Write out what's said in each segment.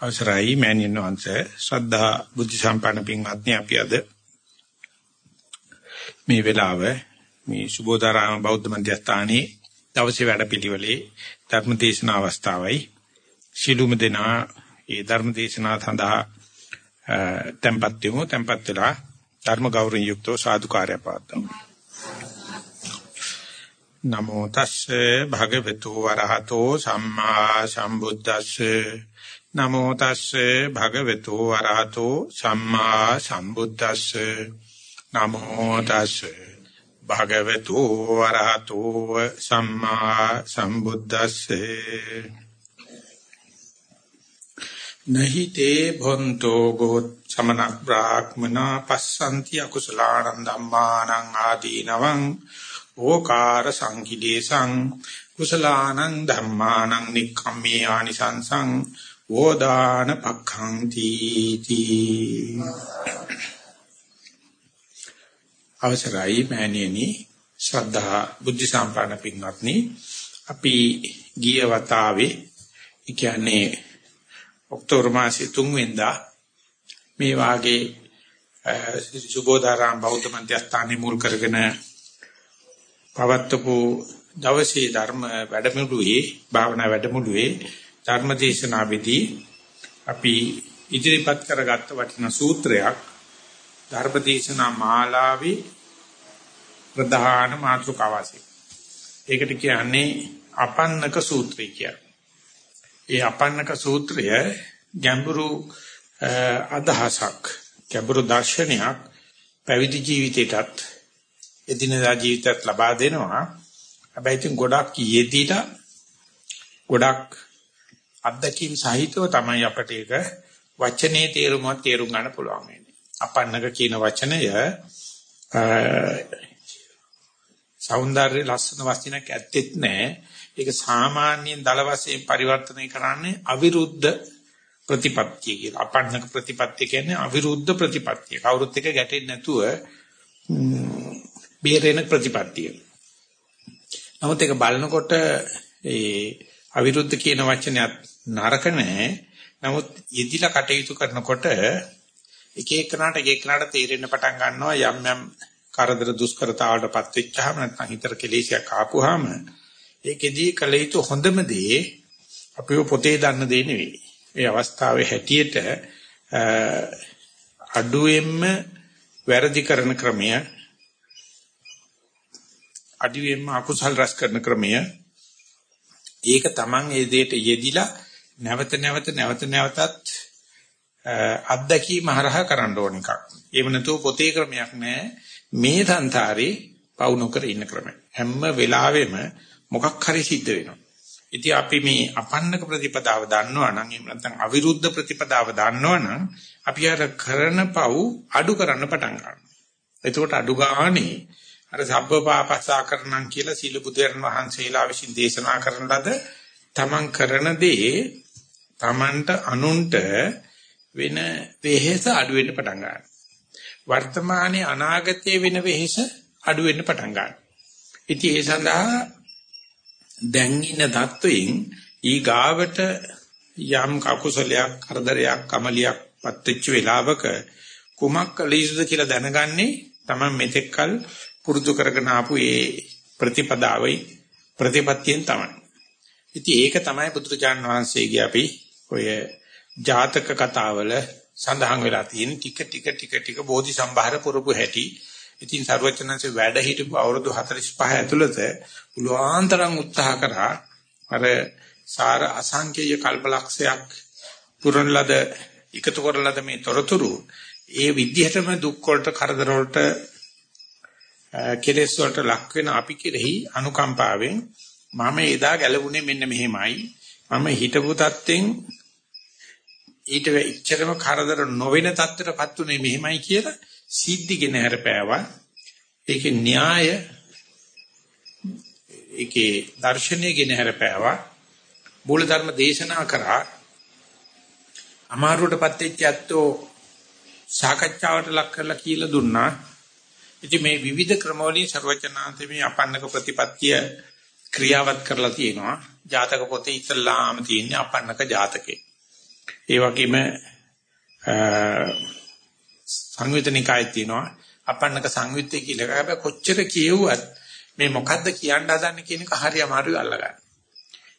අවසරයි මෑණියන් වහන්සේ. ශ්‍රද්ධා බුද්ධ සම්පන්න පින්වත්නි අපි අද මේ වෙලාව මේ සුබෝධාරාම බෞද්ධ මධ්‍යස්ථානයේ දවසේ වැඩපිළිවෙලේ ධර්ම දේශනා අවස්ථාවයි. ශිළුම දෙනා ඒ ධර්ම දේශනා සඳහා tempත් වෙමු. tempත් වෙලා ධර්ම ගෞරවයෙන් යුක්තව සාදුකාරය පාත්තමු නමෝ තස්සේ භගවතු වරහතෝ සම්මා සම්බුද්දස්සේ නමෝ තස්සේ භගවතු වරහතෝ සම්මා සම්බුද්දස්සේ. නමෝ තස්සේ භගවතු වරහතෝ සම්මා සම්බුද්දස්සේ. නහිතේ භොන්තෝ ගෝත් සමන බ්‍රාහ්මනා පස්සන්ති අකුසලානං ධම්මානං ආදීනවං ඕකාර සංකිදේසං කුසලානං ධම්මානං නික්ඛම්මේ ආනිසංසං වෝදාන පක්ඛං තීති අවසරයි මෑණියනි ශ්‍රද්ධා බුද්ධ සම්පන්න පින්වත්නි. අපි ගිය වතාවේ කියන්නේ ඔක්තෝබර් මාසයේ 3 වෙනිදා මේ වාගේ සුබෝධාරාම බෞද්ධ මන්ත්‍රස්ථානෙ මුල් කරගෙන පවත්වපු දවසේ ධර්ම වැඩමුළුවේ භාවනා වැඩමුළුවේ ධර්මදේශනාවේදී අපි ඉදිරිපත් කරගත්ත වටිනා සූත්‍රයක් ධර්මදේශනා මාලාවේ ප්‍රධාන මාතෘකාවයි. ඒකට කියන්නේ අපන්නක සූත්‍රය කියලා. ඒ අපන්නක සූත්‍රය ගැඹුරු අදහසක්, ගැඹුරු දර්ශනයක් පැවිදි ජීවිතයටත් එදිනදා ජීවිතයත් ලබා දෙනවා. හැබැයි ඉතින් ගොඩක් යෙදিলা ගොඩක් අත්දැකීම් සහිතව තමයි අපට ඒක වචනේ තේරුමක් තේරුම් ගන්න පුළුවන් වෙන්නේ. අපන්නක කියන වචනය సౌందර්ය ලස්සන වචනයක් ඇත්තෙත් නැහැ. ඒක සාමාන්‍යයෙන් දල වශයෙන් පරිවර්තනය කරන්නේ අවිරුද්ධ ප්‍රතිපත්තිය කියලා. අපන්නක ප්‍රතිපත්තිය කියන්නේ අවිරුද්ධ ප්‍රතිපත්තිය. කවුරුත් එක ගැටෙන්නේ නැතුව බේරෙන ප්‍රතිපත්තිය. නමුත් ඒක බලනකොට ඒ අවිරුද්ධ කියන වචනයත් නරක නැහැ. නමුත් යෙදිලා කටයුතු කරනකොට එක එකනට එක එකනට තේරෙන්න පටන් ගන්නවා යම් යම් කරදර දුෂ්කරතාවලටපත් වෙච්චාම නැත්නම් හිතර කෙලෙසියක් ආපුවාම ඒකෙදී කල යුතු හොඳම දේ අපිව පොතේ දන්න දේ නෙවෙයි. ඒ අවස්ථාවේ හැටියට අඩුවෙන්ම වැරදි කරන ක්‍රමය අඩුවෙන්ම අකුසල් රැස් කරන ක්‍රමය ඒක Taman ඒ දෙයට යෙදිලා නැවත නැවත නැවත නැවතත් අත්දැකීම හරහා කරන්න ඕන එකක්. ඒව නැතුව පොතේ ක්‍රමයක් නෑ. මේ සංසාරේ පවු නොකර ඉන්න ක්‍රමය. හැම වෙලාවෙම මොකක් හරි සිද්ධ වෙනවා. ඉතින් අපි මේ අපන්නක ප්‍රතිපදාව දන්නවා නම් එහෙම නැත්නම් අවිරුද්ධ ප්‍රතිපදාව දන්නවා නම් අපි අර කරන පව් අඩු කරන්න පටන් ගන්නවා. එතකොට අඩු ගානේ අර සබ්බ පාපස්සා කරනම් කියලා සීල බුදුරන් වහන්සේලා විසින් දේශනා කරන ලද තමන් කරන දේ Tamanට අනුන්ට වෙන වෙහෙස අඩු වෙන්න පටන් ගන්නවා. වර්තමානයේ අනාගතයේ වෙන වෙහෙස අඩු වෙන්න පටන් ගන්නවා. ඉතින් ඒ සඳහා දැන් ඉන්න தত্ত্বයෙන් ඊගාවට යම් කකුසලයක් කරදරයක් කමලියක් පත්වෙච්ච වෙලාවක කුමක් කළ යුතුද කියලා දැනගන්නේ තමයි මෙතෙක්කල් පුරුදු කරගෙන ආපු ඒ ප්‍රතිපදාවයි ප්‍රතිපත්තියෙන් තමයි. ඉතින් ඒක තමයි බුදුරජාණන් වහන්සේගේ අපි ඔය ජාතක කතාවල සඳහන් වෙලා තියෙන ටික ටික ටික ටික බෝධි සම්භාර පුරපු හැටි. ඉතින් සර්වචනන්සේ වැඩ හිටපු අවුරුදු 45 ඇතුළත උලුආන්තරම් උත්සාහ කරා අර සාර අසංකේය කල්පලක්ෂයක් පුරන ලද එකතු කරන ලද මේ තොරතුරු ඒ විදිහටම දුක් වලට කරදර වලට කෙලෙස් වලට ලක් වෙන අපි කෙරෙහි අනුකම්පාවෙන් මම එදා ගැලවුණේ මෙන්න මෙහෙමයි මම හිතපු තත්ත්වෙන් ඊට ඉච්චරම කරදර නොවන තත්ත්වයටපත් උනේ මෙහෙමයි කියලා සිද්ධිගෙන හැරපෑවා ඒකේ න්‍යාය ඒකේ දර්ශනීය ගෙන හැරපෑවා මූල ධර්ම දේශනා කරා අමාරුවටපත් වෙච්ච ඇත්තෝ සාකච්ඡාවට ලක් කරලා කියලා දුන්නා ඉතින් මේ විවිධ ක්‍රමවලින් ਸਰවචනාන්තේ මේ අපන්නක ප්‍රතිපත්තිය ක්‍රියාවත් කරලා තියෙනවා. ජාතක පොතේ ඉස්සල්ලාම තියෙන්නේ අපන්නක ජාතකේ. ඒ වගේම සංයුතනිකායේ තියෙනවා අපන්නක සංයුත්තේ කියලා. හැබැයි කොච්චර කියෙව්වත් මේ මොකද්ද කියන්න හදන්නේ කියන එක හරි අමාරුයි අල්ලගන්න.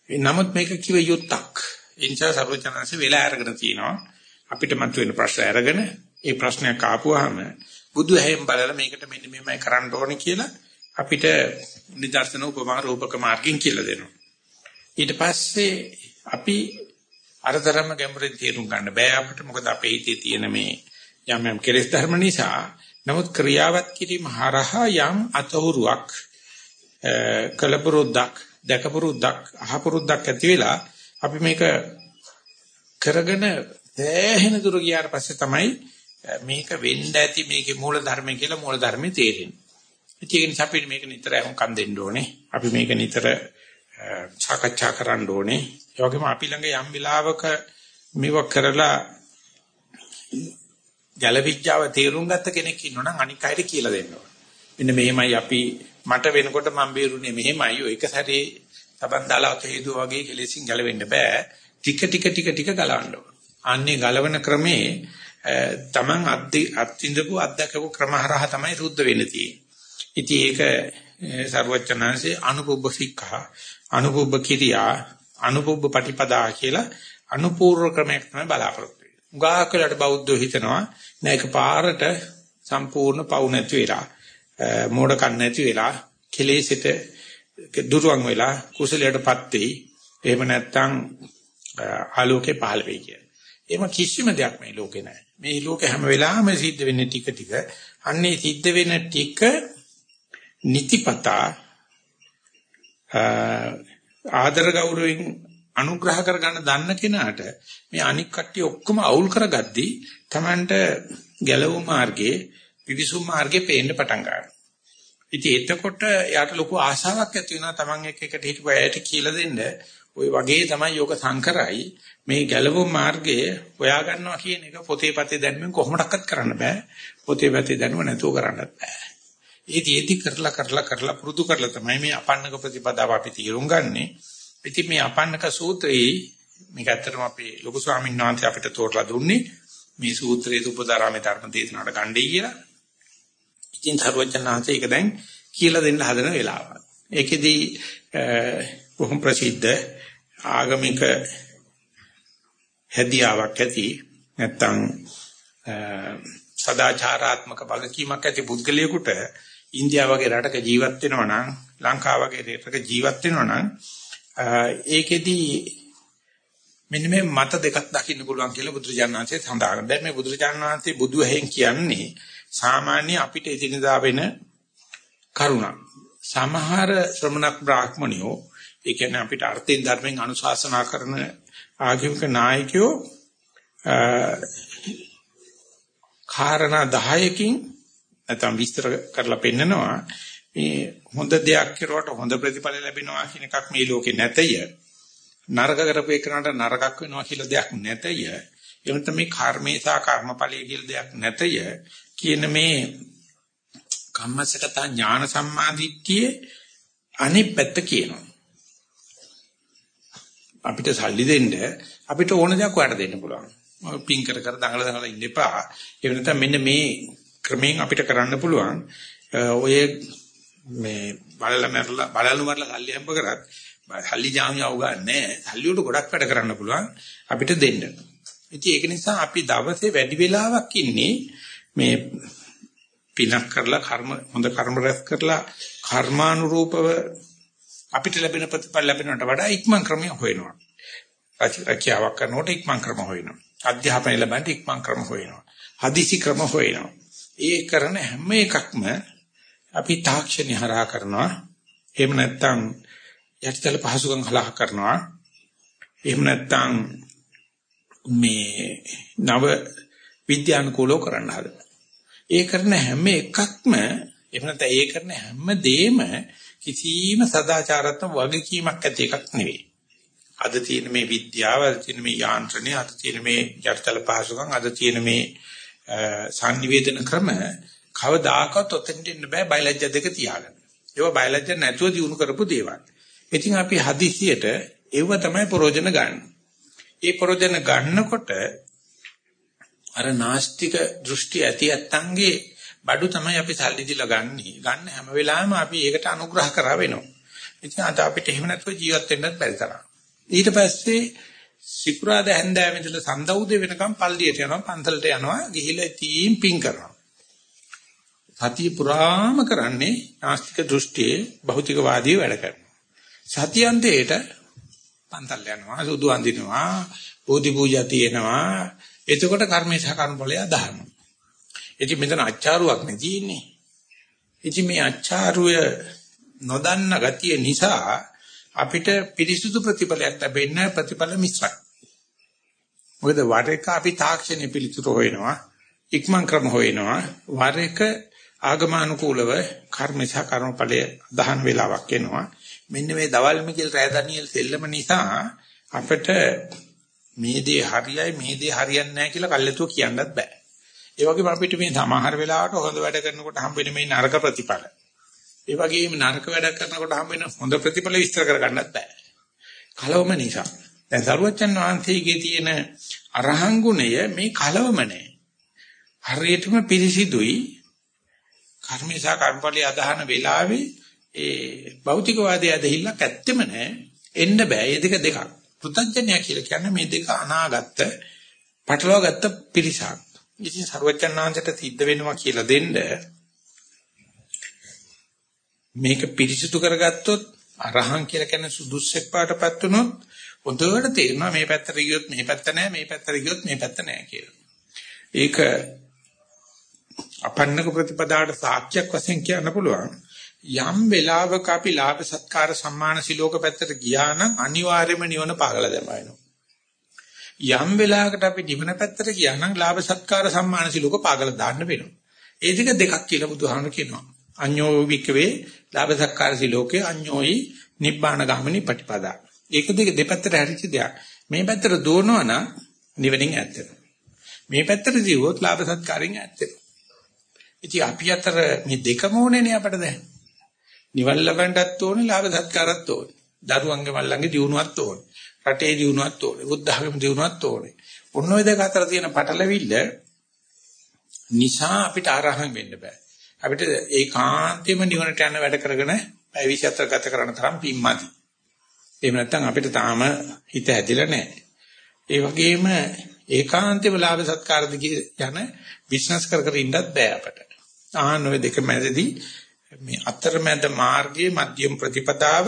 නමුත් මේක කිව යුත්තක්. ඉන්සා සර්වචනanse වෙලා අරගෙන තිනවා. අපිට මතුවෙන ප්‍රශ්න අරගෙන ඒ ප්‍රශ්නයක් ආපුවාම බුදු හැම බලලා මේකට මෙන්න මෙහෙමයි කරන්න ඕනේ කියලා අපිට නිදර්ශන උපමා රූපක මාර්ගයෙන් කියලා දෙනවා. ඊට පස්සේ අපි අරතරම ගැඹුරින් තේරුම් ගන්න බෑ අපිට මොකද අපේ හිතේ තියෙන මේ යම් යම් කෙලෙස් ධර්ම නිසා නමුත් ක්‍රියාවත් කිරීම හරහා යම් අතහුරුවක් කලපුරුද්දක් දැකපුරුද්දක් අහපුරුද්දක් ඇති වෙලා අපි මේක කරගෙන දැහෙන දුර ගියාට පස්සේ තමයි මේක වෙන්න ඇති මේකේ මූල ධර්මය කියලා මූල ධර්මයේ තේරෙන්නේ. ඒක නිසා අපි මේක නිතර අහුම්කම් දෙන්න ඕනේ. අපි මේක නිතර සාකච්ඡා කරන්න ඕනේ. ඒ වගේම අපි ළඟ යම් වෙලාවක මේව කරලා ජලවිද්‍යාව තේරුම් ගත්ත කෙනෙක් ඉන්නවනම් අනික් අයට කියලා දෙන්න ඕනේ. මෙන්න මෙහෙමයි අපි මට වෙනකොට මම බේරුනේ මෙහෙමයි. ඔය එක සැරේ තබන් දාලා හේතුව වගේ කෙලෙසින් ගැලවෙන්න බෑ. ටික ටික ටික ටික ගලවන්න ඕනේ. අන්නේ ගලවන ක්‍රමේ තමන් අත්විඳපු අත්දකපු ක්‍රම හරහා තමයි රුද්ධ වෙන්න තියෙන්නේ. ඉතින් ඒක සර්වචනanse අනුපුබ්බ සික්ඛා අනුපුබ්බ කිරියා අනුපුබ්බ පටිපදා කියලා අනුපූර්ව ක්‍රමයක් තමයි බලාපොරොත්තු වෙන්නේ. උගාක් වෙලාට බෞද්ධෝ හිතනවා නෑ ඒක පාරට සම්පූර්ණ පවු නැති වෙලා මෝඩකම් නැති වෙලා කෙලෙසිත දුරවන් වෙලා කුසලයටපත් වෙයි. එහෙම නැත්නම් ආලෝකේ පහළ වෙයි කිය. එහෙම කිසිම දෙයක් මේ ලෝකේ නැහැ. මේ ලෝකේ හැම වෙලාවෙම සිද්ධ වෙන්නේ ටික ටික. අන්නේ සිද්ධ වෙන ටික නිතිපතා ආදර ගෞරවයෙන් අනුග්‍රහ කරගන්න දන්න කෙනාට මේ අනික් කට්ටිය ඔක්කොම අවුල් කරගද්දී Tamanට ගැලවුම් මාර්ගයේ පිවිසුම් මාර්ගේ පේන්න පටන් ගන්නවා. ඉතින් එතකොට යාට ලොකු ආශාවක් ඇති වෙනවා Taman එක එකට හිටපු අයට කියලා දෙන්න. ওই වගේ තමයි යෝග සංකරයි මේ ගැලවුම් මාර්ගය හොයා ගන්නවා කියන එක පොතේ පතේ දැනුමින් කොහොමඩක්වත් කරන්න බෑ. පොතේ පතේ දැනුම නැතුව කරන්නත් බෑ. ඒ දීති කරලා කරලා කරලා පුරුදු කරලා තමයි මේ අපන්නක ප්‍රතිපදාව අපි තීරුම් ගන්නෙ. ඉතින් මේ අපන්නක සූත්‍රයේ මේක ඇත්තටම අපේ ලොකු ස්වාමීන් වහන්සේ අපිට තෝරලා දුන්නේ මේ සූත්‍රයේ උපදාරාමේ ධර්ම දේශනාවට ගණ්ඩේ කියලා. ඉතින් සර්වඥාන්සේ ඒක දැන් කියලා දෙන්න හදන වෙලාව. ඒකෙදි බොහොම ප්‍රසිද්ධ ආගමික හැදියාවක් ඇති නැත්තම් සදාචාරාත්මක වගකීමක් ඇති පුද්ගලයෙකුට ඉන්දියාව වගේ රටක ජීවත් වෙනවා නම් ලංකාව වගේ රටක ජීවත් වෙනවා නම් ඒකෙදි මෙන්න මේ මත දෙකක් දකින්න පුළුවන් කියලා බුදුරජාණන් වහන්සේ සඳහන් කරනවා. දැන් මේ බුදුරජාණන් වහන්සේ බුදු ඇහෙන් කියන්නේ සාමාන්‍ය අපිට එදිනදා වෙන කරුණක්. සමහර ශ්‍රමණක් බ්‍රාහ්මණයෝ ඒ කියන්නේ අපිට අර්ථයෙන් ධර්මයෙන් අනුශාසනා කරන ආගමික නායකයෝ කාරණා 10කින් නැත්නම් විස්තර කරලා පෙන්නනවා මේ හොඳ දෙයක් කරුවට හොඳ ප්‍රතිඵල ලැබෙනවා කියන එකක් මේ ලෝකේ නැතය නරක කරපු එකනට නරකක් වෙනවා කියලා දෙයක් නැතය එහෙම තමයි කර්මේ සහ කර්මඵලයේ කියලා දෙයක් නැතය කියන මේ කම්මසගත ඥාන සම්මාදිට්ඨියේ අනිත් පැත්ත කියනවා අපිට සල්ලි දෙන්න අපිට ඕන දෙයක් ඔයාලට දෙන්න පුළුවන්. පින් කර කර දඟල දඟල ඉන්න එපා. ඒ වෙනතම මෙන්න මේ ක්‍රමයෙන් අපිට කරන්න පුළුවන්. ඔය මේ බලලා මරලා බලලු මරලා සල්ලි හම්බ කරත් සල්ලි ජාමියා උගන්නේ සල්ලි වලට ගොඩක් වැඩ කරන්න පුළුවන් අපිට දෙන්න. ඉතින් ඒක නිසා අපි දවසේ වැඩි වෙලාවක් ඉන්නේ මේ පිනක් කරලා කර්ම හොඳ කර්ම රැස් කරලා කර්මානුරූපව අපිට ලැබෙන ප්‍රතිඵල ලැබෙනවට වඩා ඉක්මන් ක්‍රමය හොයනවා. රැකියාවක් කරනකොට ඉක්මන් ක්‍රම හොයනවා. අධ්‍යාපනය ලැබෙන්න ඉක්මන් ක්‍රම හොයනවා. හදිසි ක්‍රම හොයනවා. ඒ කරන හැම එකක්ම අපි තාක්ෂණي හරහා කරනවා. එහෙම නැත්නම් යටිතල පහසුකම් හරහා කරනවා. එහෙම නැත්නම් මේ නව විද්‍යානුකූලව කරන්න හදනවා. ඒ කරන හැම එකක්ම එහෙම නැත්නම් ඒ කරන හැම දෙෙම කිසිම සදාචාරාත්මක වගකීමක් ඇති එකක් නෙවෙයි. අද තියෙන මේ විද්‍යාව, අද තියෙන මේ යාන්ත්‍රණය, අද තියෙන මේ යටිතල පහසුකම්, අද තියෙන මේ sannivedana ක්‍රම කවදාකවත් ඔතෙන්ට එන්න බෑ බයලජ්‍ය දෙක තියාගන්න. ඒවා බයලජ්‍ය නැතුව දිනු කරපු දේවල්. ඉතින් අපි හදිසියට ඒව තමයි ප්‍රයෝජන ගන්න. ඒ ප්‍රයෝජන ගන්නකොට අර නාස්තික දෘෂ්ටි ඇති ඇත්තන්ගේ බඩු තමයි අපි සල්ලි දීලා ගන්නෙ. ගන්න හැම වෙලාවෙම අපි ඒකට අනුග්‍රහ කරා වෙනවා. ඉතින් අද අපිට එහෙම නැතුව ජීවත් වෙන්නත් බැරි තරම්. ඊට පස්සේ සිකුරාදා හැන්දෑවෙ ඉඳලා සඳ උදේ වෙනකම් පල්ලියට යනවා පන්සලට යනවා ගිහිල්ලා තීම් පිං කරනවා. සතිය පුරාම කරන්නේ නාස්තික දෘෂ්ටියේ භෞතිකවාදී වැඩ කරනවා. සතියන්තයේට පන්සල් යනවා සුදු අඳිනවා බෝධි පූජා තියෙනවා එතකොට කර්මේ සහ කර්මඵලය අදහනවා. ඉතින් මෙතන අච්චාරුවක් නේ තියෙන්නේ. ඉතින් මේ අච්චාරුය නොදන්න ගතිය නිසා අපිට පිරිසුදු ප්‍රතිඵලයක් ලැබෙන්නේ ප්‍රතිඵල මිශ්‍රයි. මොකද වර එක අපි තාක්ෂණය පිළිතුරු හොයනවා, ඉක්මන් ක්‍රම හොයනවා, වර එක ආගමානුකූලව කර්ම සහ කර්මඵලය දහන වේලාවක් එනවා. මෙන්න මේ දවල් මිකල් රෑදනියල් සෙල්ලම නිසා අපිට මේ දේ හරියයි මේ දේ හරියන්නේ නැහැ කියලා කල්ලාතුව කියන්නත් බෑ. ඒ වගේම අපිට මේ සමහර වෙලාවට හොඳ වැඩ කරනකොට හම්බ වෙන මේ නරක ප්‍රතිඵල. ඒ වගේම නරක වැඩ කරනකොට හම්බ වෙන හොඳ ප්‍රතිඵල විස්තර කරගන්නත් බෑ. කලවම නිසා. දැන් සරුවච්චන් වහන්සේගේ තියෙන අරහං ගුණය මේ කලවම නෑ. හරියටම පිරිසිදුයි කර්මේසා කර්මඵලයේ අදහන වෙලාවේ ඒ භෞතිකවාදයේ ඇදහිල්ලක් ඇත්තෙම නෑ. එන්න බෑ. මේ දෙක දෙකක්. පෘථජ්ජනය කියලා කියන්නේ මේ දෙක අනාගත පටලවාගත්ත පිරිසක්. ඉතින් සරුවච්චන්හන්සට සිද්ධ වෙනවා කියලා දෙන්න මේක පිරිසිදු කරගත්තොත් අරහං කියලා කියන සුදුස්සෙක් පාටපත් වුණොත් හොඳට තේරෙනවා මේ පැත්තට ගියොත් මේ පැත්ත නෑ මේ පැත්තට ගියොත් මේ පැත්ත නෑ කියලා. ඒක අපන්නක ප්‍රතිපදාට සාක්ෂියක් වශයෙන් කියන්න පුළුවන්. යම් වෙලාවක අපි ලාභ සත්කාර සම්මාන සිලෝක පැත්තට ගියා නම් අනිවාර්යයෙන්ම නිවන පාගලා දැමවෙනවා. යම් වෙලාවකට අපි නිවන පැත්තට ගියා නම් ලාභ සත්කාර සම්මාන සිලෝක පාගලා දාන්න වෙනවා. ඒ දෙක දෙකක් කියලා බුදුහාම කියනවා. අඤ්ඤෝ වික්කවේ ලාභ සත්කාර සිලෝකේ අඤ්ඤෝයි නිබ්බාන ගාමිනී පටිපදා. ඒක දෙක දෙපැත්තට හැරිච්ච දෙයක්. මේ පැත්තට දුවනවා නම් නිවනින් ඈත් මේ පැත්තට දිවුවොත් ලාභ සත්කාරයෙන් ඈත් ඉතින් අපි අතර මේ දෙකම ඕනේනේ අපිට දැන්. නිවන් ලබන්නත් ඕනේ ලාභ සත්කාරත් ඕනේ. දරුවන්ගේ මල්ලන්ගේ දියුණුවත් ඕනේ. රටේ දියුණුවත් ඕනේ. බුද්ධ ධර්ම දියුණුවත් ඕනේ. ඔන්න ඔය දෙක අතර තියෙන පටලවිල්ල නිසා අපිට ආරහං වෙන්න බෑ. අපිට ඒකාන්තයෙන්ම නිවනට යන වැඩ කරගෙන පැය 24 ගත කරන තරම් පිම්මදි. එහෙම නැත්නම් අපිට තාම හිත ඇදිලා නැහැ. ඒ වගේම ඒකාන්තයෙන්ම ලාභ සත්කාර දිගේ යන බිස්නස් කර කර ඉන්නත් බෑ අපට. ආහන ඔය දෙක මැදදී මේ අතරමැද මාර්ගයේ මධ්‍යම ප්‍රතිපදාව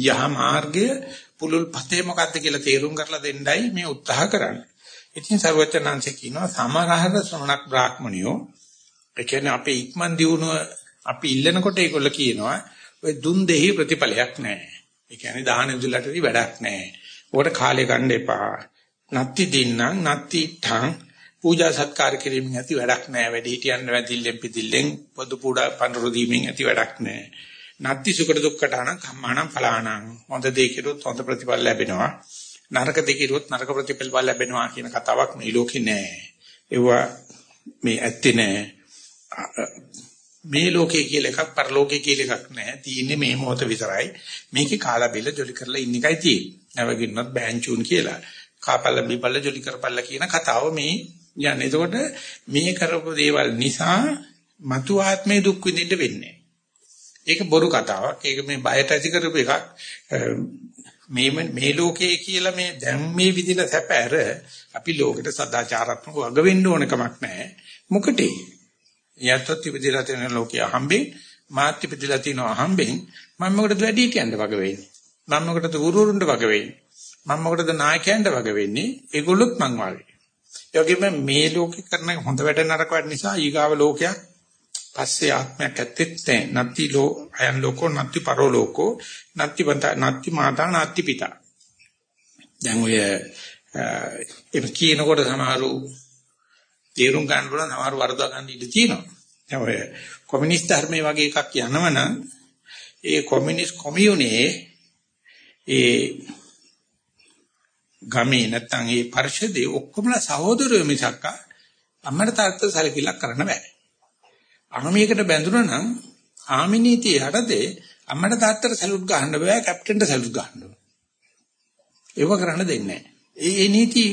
යහ මාර්ගය පුලුල් පතේ මොකද්ද කියලා තේරුම් කරලා දෙන්නයි මේ උත්සාහ කරන්නේ. ඉතින් සර්වචනංශ කියනවා සමහර ශ්‍රමණක් බ්‍රාහ්මණියෝ ඒ කියන්නේ අපේ ඉක්මන් දියුණුව අපි ඉල්ලනකොට ඒගොල්ල කියනවා ඔය දුන් දෙහි ප්‍රතිඵලයක් නැහැ. ඒ කියන්නේ දාහන දුලටදී වැඩක් නැහැ. ඕකට කාලය ගන්න එපා. නත්ති දින්නම් නත්ති ඨං පූජා සත්කාර කිරීමෙන් ඇති වැඩක් නැහැ. වැඩි හිටියන් වැදිල්ලෙන් පිටිල්ලෙන් පොදු පූඩා පඳුරු දීමෙන් ඇති වැඩක් නැහැ. නත්ති සුකට දුක්කටාන කම්මානම් ඵලානම් හොඳ දේ කෙරුවොත් හොඳ ප්‍රතිඵල ලැබෙනවා. නරක දේ කෙරුවොත් නරක ප්‍රතිඵල ලැබෙනවා කියන කතාවක් මේ ලෝකේ නැහැ. ඒවා මේ ඇත්තේ නැහැ. මේ ලෝකේ කියලා එකක් පරලෝකේ කියලා එකක් නැහැ. තියෙන්නේ මේ මොහොත විතරයි. මේකේ කාලා බෙල්ල ජොලි කරලා ඉන්න එකයි තියෙන්නේ. නැවගින්නත් බෑන්චුන් කියලා. කාපල්ල බිපල්ල ජොලි කරපල්ල කියන කතාව මේ යන්නේ. එතකොට මේ කරපු දේවල් නිසා මතු ආත්මේ දුක් විඳින්න වෙන්නේ. ඒක බොරු කතාවක්. ඒක මේ බයට ඇති කරපු එකක්. මේ මේ ලෝකයේ කියලා මේ දැන් මේ විදින සැප ඇර අපි ලෝකෙට සදාචාරාත්මක වග වෙන්න ඕන කමක් නැහැ. මොකටේ? යත්තත් ඉපදිලා තියෙන ලෝකයේ හම්බෙන් මාත් ඉපදිලා තියෙනවා හම්බෙන් මම මොකටද වැඩි කියන්න වග වෙන්නේ? මම මොකටද උරුරුන්ට වග වෙන්නේ? මම මොකටද නායකයන්ට වග වෙන්නේ? ඒගොල්ලොත් මං වාගේ. ඒ වගේම මේ ලෝකේ කරන හොඳ වැඩ නරක වැඩ නිසා ඊගාව ලෝකයක් පස්සේ ආත්මයක් ඇත්තෙත් නැහැ. නැති ලෝ අයන් ලෝකෝ නැති පරෝ ලෝකෝ නැති බන්ත නැති මාතා නැති පිතා. දැන් ඔය ඒ කියනකොට සමහරු තේරුම් ගන්න පුළුවන් සමහර වරදවා ගන්න ඉඩ තියෙනවා. දැන් ඔය කොමියුනිස්ට් ධර්මයේ වගේ එකක් යනවනම් ඒ කොමියුනිස්ට් කොමියුනේ ඒ ගමේ නැත්තම් ඒ පරිශදේ ඔක්කොමලා සහෝදරයෝ මිසක් අම්මට තාත්තට සැලකිල්ලක් කරන්න බෑ. ආමියකට බැඳුනා නම් ආමි නීතිය යටතේ අම්මට තාත්තට සැලුට් ගහන්න බෑ කැප්ටන්ට සැලුට් ගහන්න ඕන. ඒව කරන්න දෙන්නේ නැහැ. ඒ නීති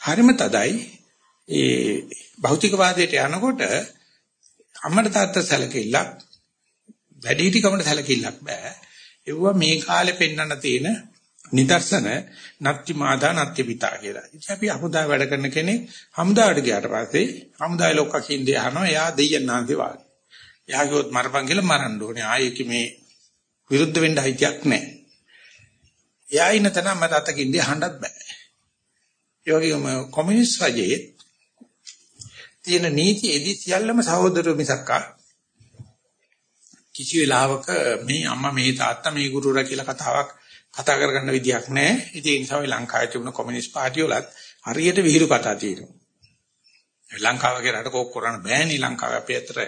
හරිම තදයි. ඒ භෞතිකවාදයට යනකොට අම්මට තාත්තා සැලකිල්ලක් වැඩිහිටි කමට සැලකිල්ලක් බෑ. ඒවා මේ කාලේ පෙන්වන්න තියෙන නිදර්ශන නත්ති මාදා නත්ති පිතා කියලා. ඉතින් අපි හමුදා වැඩ කරන කෙනෙක් හමුදාවට ගියාට පස්සේ හමුදාවේ ලොක්කා කින්දේ අහනවා එයා දෙයයන් ආන්සේ වාගේ. එයා කිව්වොත් මරපන් කියලා මරන්න ඕනේ. ආයේ මේ විරුද්ධ වෙන්න හිතියක් නැහැ. එයා ඉන්න තැන මට අතකින්දී අහන්නත් බෑ. ඒ වගේම කොමියුනිස්ට් රජයේ තියෙන නීති එදි සියල්ලම සහෝදරව මිසක්කා කිසි වෙලාවක මේ අම්මා මේ තාත්තා මේ ගුරුවරයා කියලා කතාවක් කතා කරගන්න විදියක් නැහැ. ඉතින් ඒ නිසා ලංකාවේ තිබුණ කොමියුනිස්ට් පාර්ටිය වලත් හරියට විහිළු කතා තියෙනවා. ලංකාව වගේ රටක ඔක් කරන්න බෑනේ ලංකාවේ අපේ අතර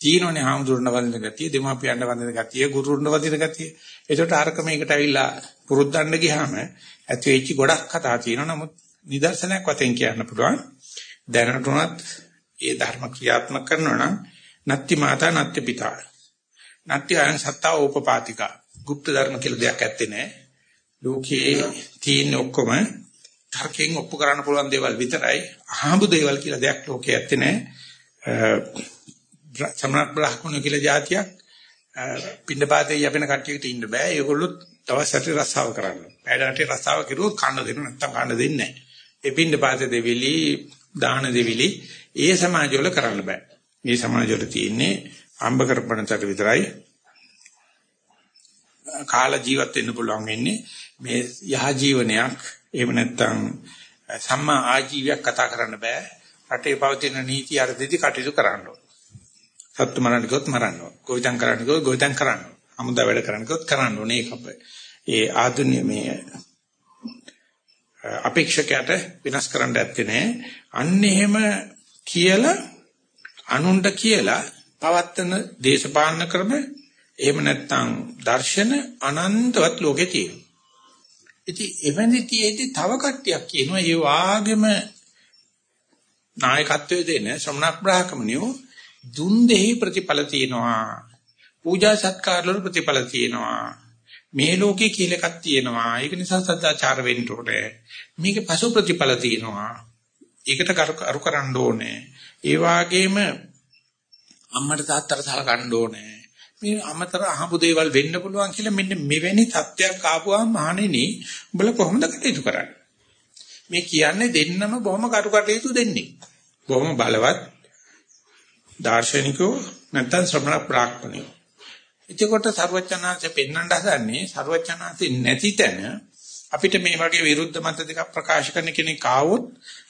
තියෙනවනේ හාමුදුරන වන්දන ගතිය, දෙමාපියන්ව වන්දන ගතිය, ගුරුවරුන් වන්දන ගතිය. ඒකට අරක මේකට ඇවිල්ලා පුරුද්දන්න ගියාම ඇති වෙච්ච ගොඩක් කතා තියෙනවා. නමුත් නිදර්ශනයක් වශයෙන් කියන්න පුළුවන්. දැනට උනත් ඒ ධර්ම ක්‍රියාත්මක කරනවා නම් නත්ති මාතා නත්ති පිතා. නත්ති අයන් සත්තා ඕපපාතිකා. গুপ্ত ධර්ම කියලා දෙයක් ඇත්තේ නැහැ. ලෝකයේ තියෙන ඔක්කොම තර්කයෙන් ඔප්පු කරන්න පුළුවන් දේවල් විතරයි අහඹු දේවල් කියලා දෙයක් ලෝකයේ ඇත්තේ නැහැ. සම්මත බ්‍රහ්මණ කියලා જાතියක් පින්නපාතේ යපෙන කට්ටියට ඉන්න බෑ. ඒගොල්ලොත් දවස් හැටි රස්සාව කරන්න. පැය රස්සාව කිරුවොත් කන්න දෙන්න නැත්තම් කන්න දෙන්නේ නැහැ. ඒ පින්නපාතේ දෙවිලි දාන දෙවිලි ඒ සමාජවල කරන්න බෑ. මේ සමාජවල තියෙන්නේ අම්බ කරපණතට විතරයි කාලා ජීවත් වෙන්න පුළුවන් වෙන්නේ මේ යහ ජීවනයක් එහෙම නැත්නම් සම්මා ආජීවයක් කතා කරන්න බෑ. රටේ පවතින නීති අර්ධෙදි කටයුතු කරන්න ඕන. සත්තු මරන්න කිව්වොත් මරන්න ඕන. ගොවිතැන් කරන්න කිව්වොත් ගොවිතැන් කරන්න ඕන. අමුදා වැඩ කරන්න කිව්වොත් කරන්න ඕනේ ඒක අපේ. ඒ ආධුනික මේ අපේක්ෂකයට විනාශ කරන්න ඇත්තේ නෑ. අන්න එහෙම කියලා අනුන්ට කියලා පවත්තන දේශපාලන ක්‍රම එහෙම නැත්නම් දර්ශන අනන්තවත් ලෝකේ තියෙනවා. ඉතින් එවැනි තියේදී තව කට්ටියක් කියනවා ඒ වාගේම නායකත්වයේ දෙන ශ්‍රමණ බ්‍රාහ්මණයෝ දුන් දෙහි ප්‍රතිඵල තියෙනවා. පූජා සත්කාර වල ප්‍රතිඵල තියෙනවා. මේ ලෝකේ කියලා එකක් තියෙනවා. ඒක නිසා සදාචාර වෙන්න ඕනේ. මේකේ පසු ප්‍රතිඵල තියෙනවා. ඒකට කරු කරන්න ඕනේ. ඒ වාගේම අම්මට තාත්තට සලකන්න ඕනේ. මේ අමතර අහපු දේවල් වෙන්න පුළුවන් කියලා මෙන්න මෙවැනි தත්ත්වයක් ආපුවාම මහණෙනි උඹලා කොහොමද කටයුතු කරන්නේ? මේ කියන්නේ දෙන්නම බොහොම කරු කටයුතු දෙන්නේ. බොහොම බලවත් දාර්ශනිකෝ නැත්නම් ශ්‍රමණ ප්‍රාක්‍මණිකෝ. එතකොට ਸਰවචනාංශ පෙන්වන්න හදන්නේ ਸਰවචනාංශ නැති තැන අපිට මේ වගේ විරුද්ධ මත දෙකක් ප්‍රකාශ කරන කෙනෙක් ආවොත්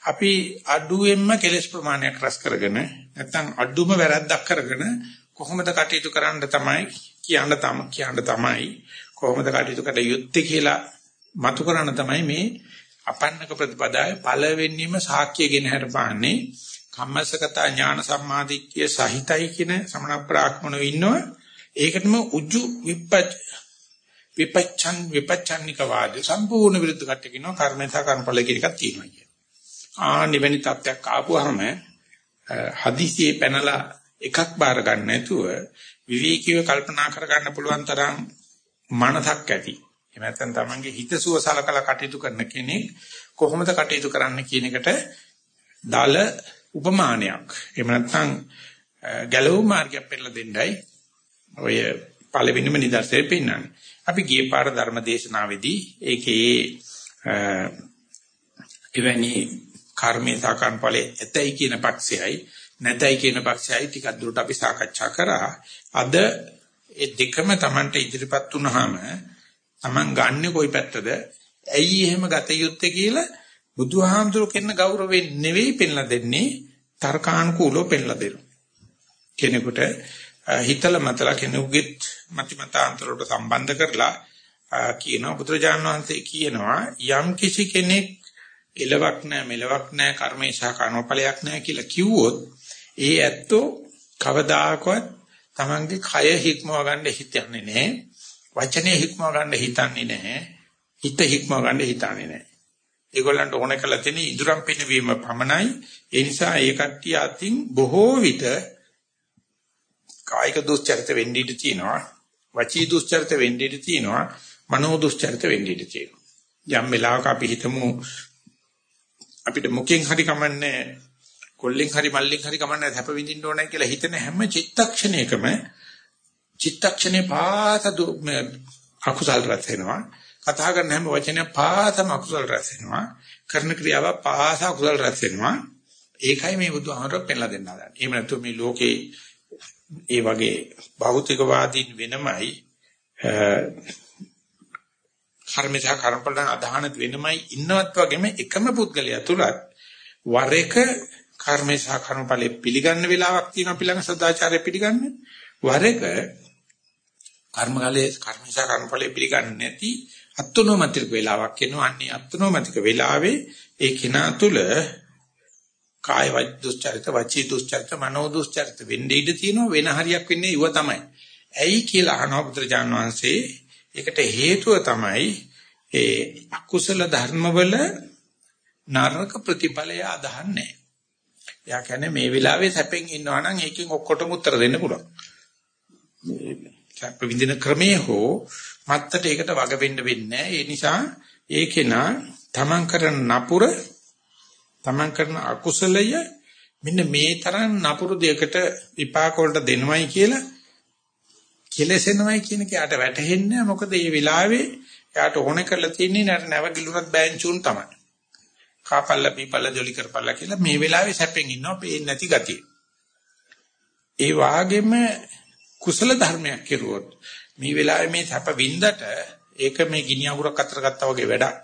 අපි අඩුවෙන්ම කෙලස් ප්‍රමාණයක් රැස් කරගෙන නැත්නම් අඩුම වැරද්දක් කරගෙන කොහොමද කටයුතු කරන්න තමයි කියන්න තම කියන්න තමයි කොහොමද කටයුතු කර යුත්තේ කියලා මතු කරන්න තමයි මේ අපන්නක ප්‍රතිපදාවේ පළවෙනිම සාක්ෂියගෙන හරපාන්නේ කම්මසගත ඥාන සම්මාදිට්ඨිය සහිතයි කියන සමන ප්‍රාක්‍මණෝ ඉන්නවා. ඒකටම උජු විපච්ච විපච්ඡන් විපච්ඡන්නික වාද සම්පූර්ණ විරුද්ධ කට්ටිය කියනවා කර්මේසා කර්මඵල කියන එකක් තියෙනවා කියන. ආ නිවෙනි තත්ත්වයක් ආපුවාම හදිසියේ පැනලා එකක් බාර ගන්න නැතුව විවේකීව කල්පනා කර ගන්න පුළුවන් තරම් මනසක් ඇති. එහෙම නැත්නම් තමන්ගේ හිතසුව සලකලා කටයුතු කරන කෙනෙක් කොහොමද කටයුතු කරන්න කියන එකට දාල උපමානයක්. එහෙම නැත්නම් ගැලවුම් මාර්ගයක් පෙන්නලා දෙන්නයි ඔය පළවෙනිම නිදර්ශනය පෙන්නන්නේ. අපි ගියේ පාර ධර්ම දේශනාවේදී ඒකේ එවැනි කර්මේ සාකන් ඵලයේ ඇතයි කියන පක්ෂයයි නැතයි කියන පක්ෂයයි ටිකක් දුරට අපි සාකච්ඡා කරා. අද ඒ දෙකම Tamanට ඉදිරිපත් වුනහම Taman ගන්නෙ කොයි පැත්තද? ඇයි එහෙම ගත යුත්තේ කියලා බුදුහාමුදුරු කෙන්න ගෞරවයෙන් නෙවෙයි පෙන්ලා දෙන්නේ තර්කානුකූලව පෙන්ලා දෙනවා. කෙනෙකුට හිතල මතලා කෙනෙකුගේ මතිමතාන්තරවලට සම්බන්ධ කරලා කියනවා බුදුරජාණන් වහන්සේ කියනවා යම් කිසි කෙනෙක් එලවක් නැහැ මෙලවක් නැහැ කර්මේශා කර්මඵලයක් නැහැ කියලා කිව්වොත් ඒ ඇත්තෝ කවදාකවත් Tamange කය හික්මව ගන්න හිතන්නේ නැහැ. වචනේ හික්මව ගන්න හිතන්නේ නැහැ. හිත හික්මව ගන්න හිතන්නේ නැහැ. ඒගොල්ලන්ට ඕන කළ තියෙන ඉදුරම් පිනවීම පමණයි. ඒ නිසා ඒ කට්ටිය අතින් බොහෝ විට කායික දුස්චරිත වෙන්න ඉඩ තියෙනවා. වචී දුස්චරිත වෙන්න ඉඩ තියෙනවා. මනෝ දුස්චරිත වෙන්න ඉඩ තියෙනවා. යම් වෙලාවක අපි හිතමු අපිට මුකෙන් හරි කමන්නේ කොල්ලෙන් හරි මල්ලෙන් හරි කමන්නේ හැප විඳින්න ඕනේ කියලා හිතන හැම චිත්තක්ෂණයකම චිත්තක්ෂණේ පාත අකුසල් රැස් වෙනවා කතා කරන හැම වචනයක් පාතම අකුසල් රැස් වෙනවා කරන ක්‍රියාව පාස අකුසල් රැස් වෙනවා ඒකයි මේ බුදුහාමර පෙන්ලා දෙන්න හදන්නේ. එහෙම නැත්නම් මේ ලෝකේ ඒ වගේ භෞතිකවාදීන් වෙනමයි කර්මජා කර්මපලන අදහන වෙනමයි ඉන්නවත් වගේම එකම පුද්ගලයා තුලත් වර එක කර්මජා කර්මපලෙ පිළිගන්න වෙලාවක් තියෙනවා අපි ළඟ සදාචාරය පිළිගන්න. වර එක කර්මගලේ කර්මජා කර්මපලෙ පිළිගන්නේ නැති අත්නෝමතික වෙලාවක් එනවා. අන්නේ අත්නෝමතික වෙලාවේ ඒ කෙනා තුල කාය දුස්චරිත වචී දුස්චරිත මනෝ දුස්චරිත වෙන්නේ ඉඳ තියෙනවා වෙන හරියක් වෙන්නේ ඊව තමයි. ඇයි කියලා අහනවා පුත්‍රජාන් වහන්සේ ඒකට හේතුව තමයි ඒ අකුසල ධර්මවල නරක ප්‍රතිඵලය අදහන්නේ. එයා කියන්නේ මේ වෙලාවේ සැපෙන් ඉන්නවා නම් ඒකෙන් ඔක්කොටම උත්තර දෙන්න පුළුවන්. සැප විඳින ක්‍රමයේ හෝ මත්තට ඒකට වග වෙන්න වෙන්නේ ඒ නිසා ඒකේනා තමන් කරන නපුර තමන් කරන අකුසලය මෙන්න මේ තරම් නපුරු දෙයකට විපාක වලට දෙනවයි කියලා කෙලසෙනවයි කියන කයට වැටහෙන්නේ මොකද මේ වෙලාවේ එයාට ඕනේ කරලා තියෙන්නේ නර නැවගිලුනත් බෑන්චුන් තමයි. කාපල්ල පීපල්ල ජොලි කරපල්ල කියලා මේ වෙලාවේ සැපෙන් ඉන්නවා පේන්නේ නැති ගතිය. ඒ වාගෙම කුසල ධර්මයක් කෙරුවොත් මේ වෙලාවේ මේ සැප වින්දට ඒක මේ ගිනි අඟුරක් අතර ගත්තා වගේ වැඩක්.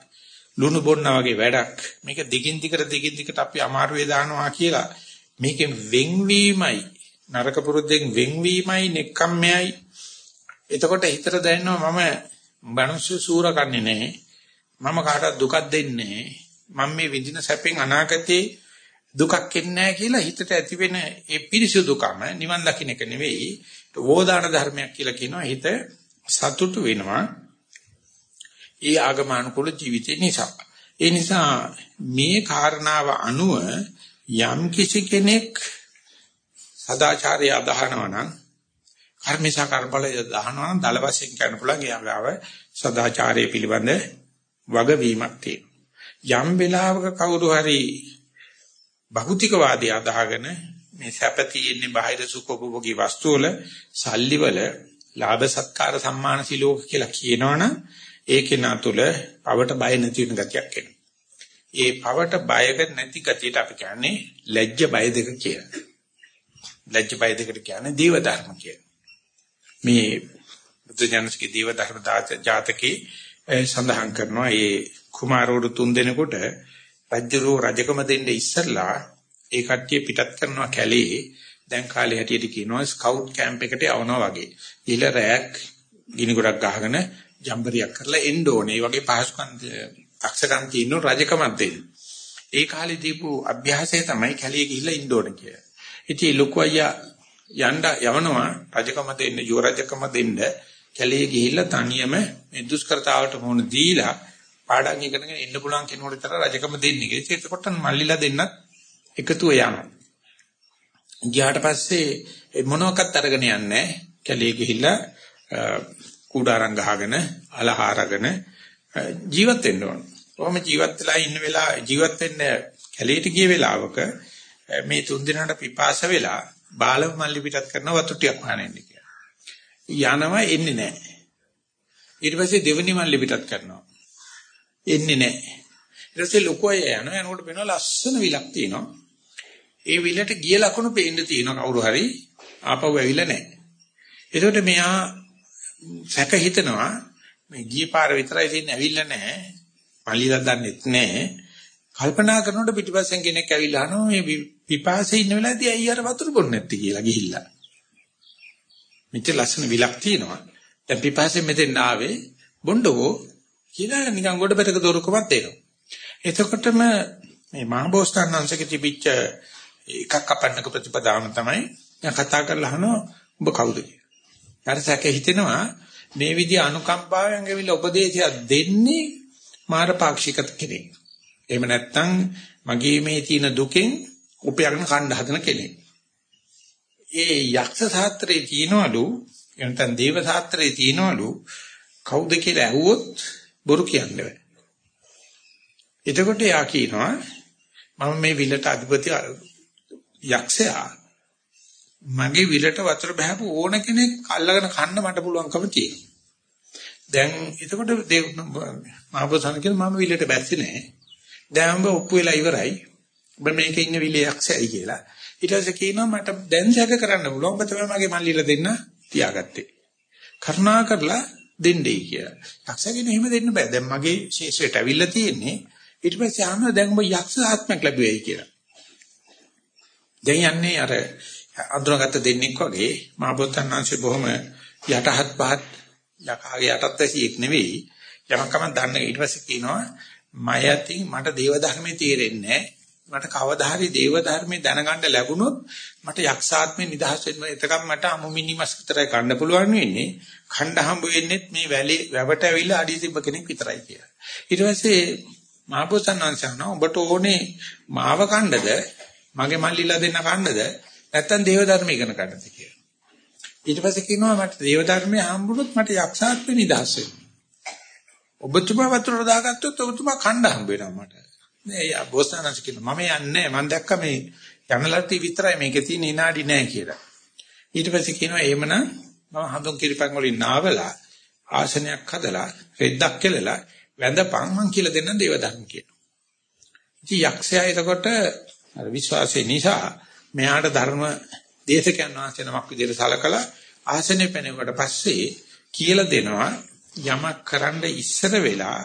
ලුණු බොන්නා වගේ වැඩක්. මේක දිගින් දිගට දිගින් දිගට අපි අමාරුවේ දානවා කියලා මේකෙන් වෙන්වීමයි නරක පුරුද්දෙන් වෙන්වීමයි නෙක්ඛම්මයයි. එතකොට හිතට දැනෙනවා මම මනුෂ්‍ය සූරකන්නේ නැහැ. මම කාටවත් දුකක් දෙන්නේ මම මේ විඳින සැපෙන් අනාගතේ දුකක් එන්නේ නැහැ කියලා හිතට ඇති වෙන ඒ පිරිසුදුකම නිවන් දකින්න එක නෙවෙයි. වෝදාන ධර්මයක් කියලා කියනවා. හිත සතුටු වෙනවා. ඒ ආගමනුකූල ජීවිතේ නිසා ඒ නිසා මේ කාරණාව අනුව යම් කිසි කෙනෙක් සදාචාරය අදහනවා නම් කර්මේශා කර්මඵලය දහනවා නම් දල වශයෙන් කියන්න පුළුවන් එයාගාව සදාචාරයේ පිළිබඳ වගවීමක් තියෙනවා. යම් වෙලාවක කවුරු හරි භෞතිකවාදී අදහගෙන මේ සැපතියෙන්නේ බාහිර සුඛෝපභෝගී වස්තු වල සල්ලි වල ලාභ සත්කාර සම්මාන සිලෝක කියලා කියනවනම් ඒකේ නතුල පවට බය නැති වෙන ගතියක් එනවා. ඒ පවට බයක නැති ගතියට අපි කියන්නේ ලැජ්ජ බය දෙක කියලා. ලැජ්ජ බය දෙකට කියන්නේ දේව ධර්ම කියලා. මේ බුද්ධජනකගේ දේව ධර්ම ජාතකේ සඳහන් කරනවා ඒ කුමාරවරු තුන් දෙනෙකුට රජ්ජරෝ රජකම දෙන්න ඉස්සෙල්ලා ඒ කට්ටිය පිටත් කරනවා කැලේ දැන් කාලේ හැටියට කියනවා ස්කවුට් කැම්ප් එකට යවනවා වගේ. ඊළ රැක් ගිනි ගොඩක් ගහගෙන ජම්බරියක් කරලා එන්න ඕනේ. ඒ වගේ පහසුකම් අක්ෂකම් තියෙන රජකමක් දෙන්න. ඒ කාලේ දීපු අභ්‍යාසය තමයි කැලේ ගිහිල්ලා ඉන්න ඕනේ කියලා. ඉතින් ලොකු අයියා යන්න යවනවා රජකම දෙන්න යුව රජකම දෙන්න කැලේ ගිහිල්ලා තනියම මේ දුෂ්කරතාවට මොන දීලා පාඩම් ඉගෙනගෙන ඉන්න පුළුවන් කෙනෙකුට විතර රජකම දෙන්නේ. ඒක එතකොට මල්ලිලා දෙන්නත් එකතුව යනවා. ගියාට පස්සේ මොනවාක්වත් අරගෙන යන්නේ කැලේ ගිහිල්ලා කුඩාරම් ගහගෙන අලහාරගෙන ජීවත් වෙන්න ඕන. කොහොම ජීවත් වෙලා ඉන්න වෙලාව ජීවත් වෙන්න කැලේට ගිය වෙලාවක මේ තුන් දිනකට පිපාස වෙලා බාලව මල්ලි පිටත් කරන වතු ටිකක් හානෙන්න කියලා. යනවා එන්නේ නැහැ. ඊට පස්සේ දෙවෙනි මල්ලි පිටත් කරනවා. එන්නේ නැහැ. ඊට පස්සේ ලොකු අය යනවා. එනකොට වෙනවා ලස්සන විලක් තියෙනවා. ඒ විලට ගිය ලකුණු පේන්න තියෙනවා කවුරු හරි ආපහු ඇවිල්ලා නැහැ. එතකොට මෙයා සැක හිතනවා මේ ගිය පාර විතරයි තියෙන්නේ ඇවිල්ලා නැහැ. මල්ලිලා දන්නෙත් නැහැ. කල්පනා කරනකොට පිටිපස්සෙන් කෙනෙක් ඇවිල්ලා අහනවා මේ පිපාසයේ ඉන්න වෙලාවේදී ඇයි අර වතුර බොන්නේ නැත්තේ කියලා ගිහිල්ලා. මෙච්චර ලස්සන විලක් තියෙනවා. දැන් පිපාසයෙන් මෙතෙන් ආවේ බොණ්ඩෝ කියලා නිකන් ගොඩ බෙටක දොරකමක් දෙනවා. එතකොටම මේ මහබෝසතාණන් වහන්සේගේ තිබිච්ච එකක් කපන්නක ප්‍රතිපදාවම තමයි දැන් කතා කරලා අහනවා ඔබ කවුද කියලා. ඊට සැක හිතෙනවා මේ විදිහ අනුකම්පාවෙන් ඇවිල්ලා උපදේශයක් දෙන්නේ මාර පාක්ෂික කෙනෙක්. එහෙම නැත්නම් මගේ මේ තියෙන දුකෙන් උපයගෙන කණ්ඩ හදන කෙනෙක්. ඒ යක්ෂ ශාස්ත්‍රයේ තියනවලු එනතන් දේව ශාස්ත්‍රයේ තියනවලු කවුද කියලා ඇහුවොත් බොරු කියන්නේ බෑ. එතකොට යා කියනවා මම මේ විලට අධිපති යක්ෂයා මගේ විලට වතුර බහපු ඕන කෙනෙක් අල්ලගෙන කන්න මට පුළුවන්කම තියෙනවා. දැන් එතකොට මහබෝසත් කියන මම විලට බැස්සේ නැහැ. දැන් ඔබ ඔප්පු වෙලා ඉවරයි. ඔබ මේකේ ඉන්න විලේ යක්ෂයයි කියලා. ඊට පස්සේ කියනවා මට දැන් සැක කරන්න පුළුවන්. ඔබ තමයි මගේ මල්ලිලා දෙන්න තියාගත්තේ. කරුණා කරලා දෙන්නයි කියලා. යක්ෂගෙන එහෙම දෙන්න බෑ. දැන් මගේ ශේෂයට අවිල්ල තියෙන්නේ. ඊට පස්සේ ආනවා දැන් ඔබ යක්ෂ ආත්මයක් ලැබුවේයි කියලා. දැන් යන්නේ අර අඳුනගත්ත දෙන්නෙක් වගේ මහබෝසත්ණන්සේ බොහොම යටහත් පහත් යකාගේ යටත් ඇසියෙක් නෙවෙයි. යමකම දන්න ඊට පස්සේ කියනවා මයතින් මට දේව ධර්මයේ තේරෙන්නේ මට කවදා හරි දේව ධර්මයේ දැනගන්න ලැබුණොත් මට යක්ෂාත්මේ නිදහස් වෙන්න එතකම් මට අමුමිනිමස් විතරයි ගන්න පුළුවන් වෙන්නේ. ඛණ්ඩ හම්බ වෙන්නේත් මේ වැලේ වැවට ඇවිල්ලා අඩිය තිබ්බ කෙනෙක් විතරයි කියලා. ඊට පස්සේ මහබෝසත්ණන්සන ඔබට ඕනේ මාව කණ්ඩද මගේ මල්ලිලා දෙන්න කණ්ඩද නැත්තම් දේව ධර්ම ඉගෙන ගන්නද කියලා ඊට පස්සේ කියනවා මට දේව ධර්මයේ හම්බුනොත් මට යක්ෂාත්මේ නිදහස් වෙන්න ඔබතුමා වතුර දාගත්තොත් ඔබතුමා ඛණ්ඩ හම්බ වෙනවා මට. නෑ බෝසතාණන්ස් කියනවා මම යන්නේ මම දැක්ක මේ යනලටි විතරයි මේකේ තියෙන ඉනාඩි නෑ කියලා. ඊට පස්සේ කියනවා එහෙමනම් මම හඳුන් කිරිපන් වලින් නාවලා ආසනයක් හදලා රෙද්දක් කෙලලා වැඳපන් මං කියලා දෙන්න දේවදම් කියනවා. ඉතින් යක්ෂයා එතකොට අර විශ්වාසය නිසා මෙයාට ධර්ම දේශකයන් වහන්සේ නමක් විදිහට සලකලා ආසනේ පැනෙවට පස්සේ කියලා දෙනවා යමක් කරන්න ඉස්සර වෙලා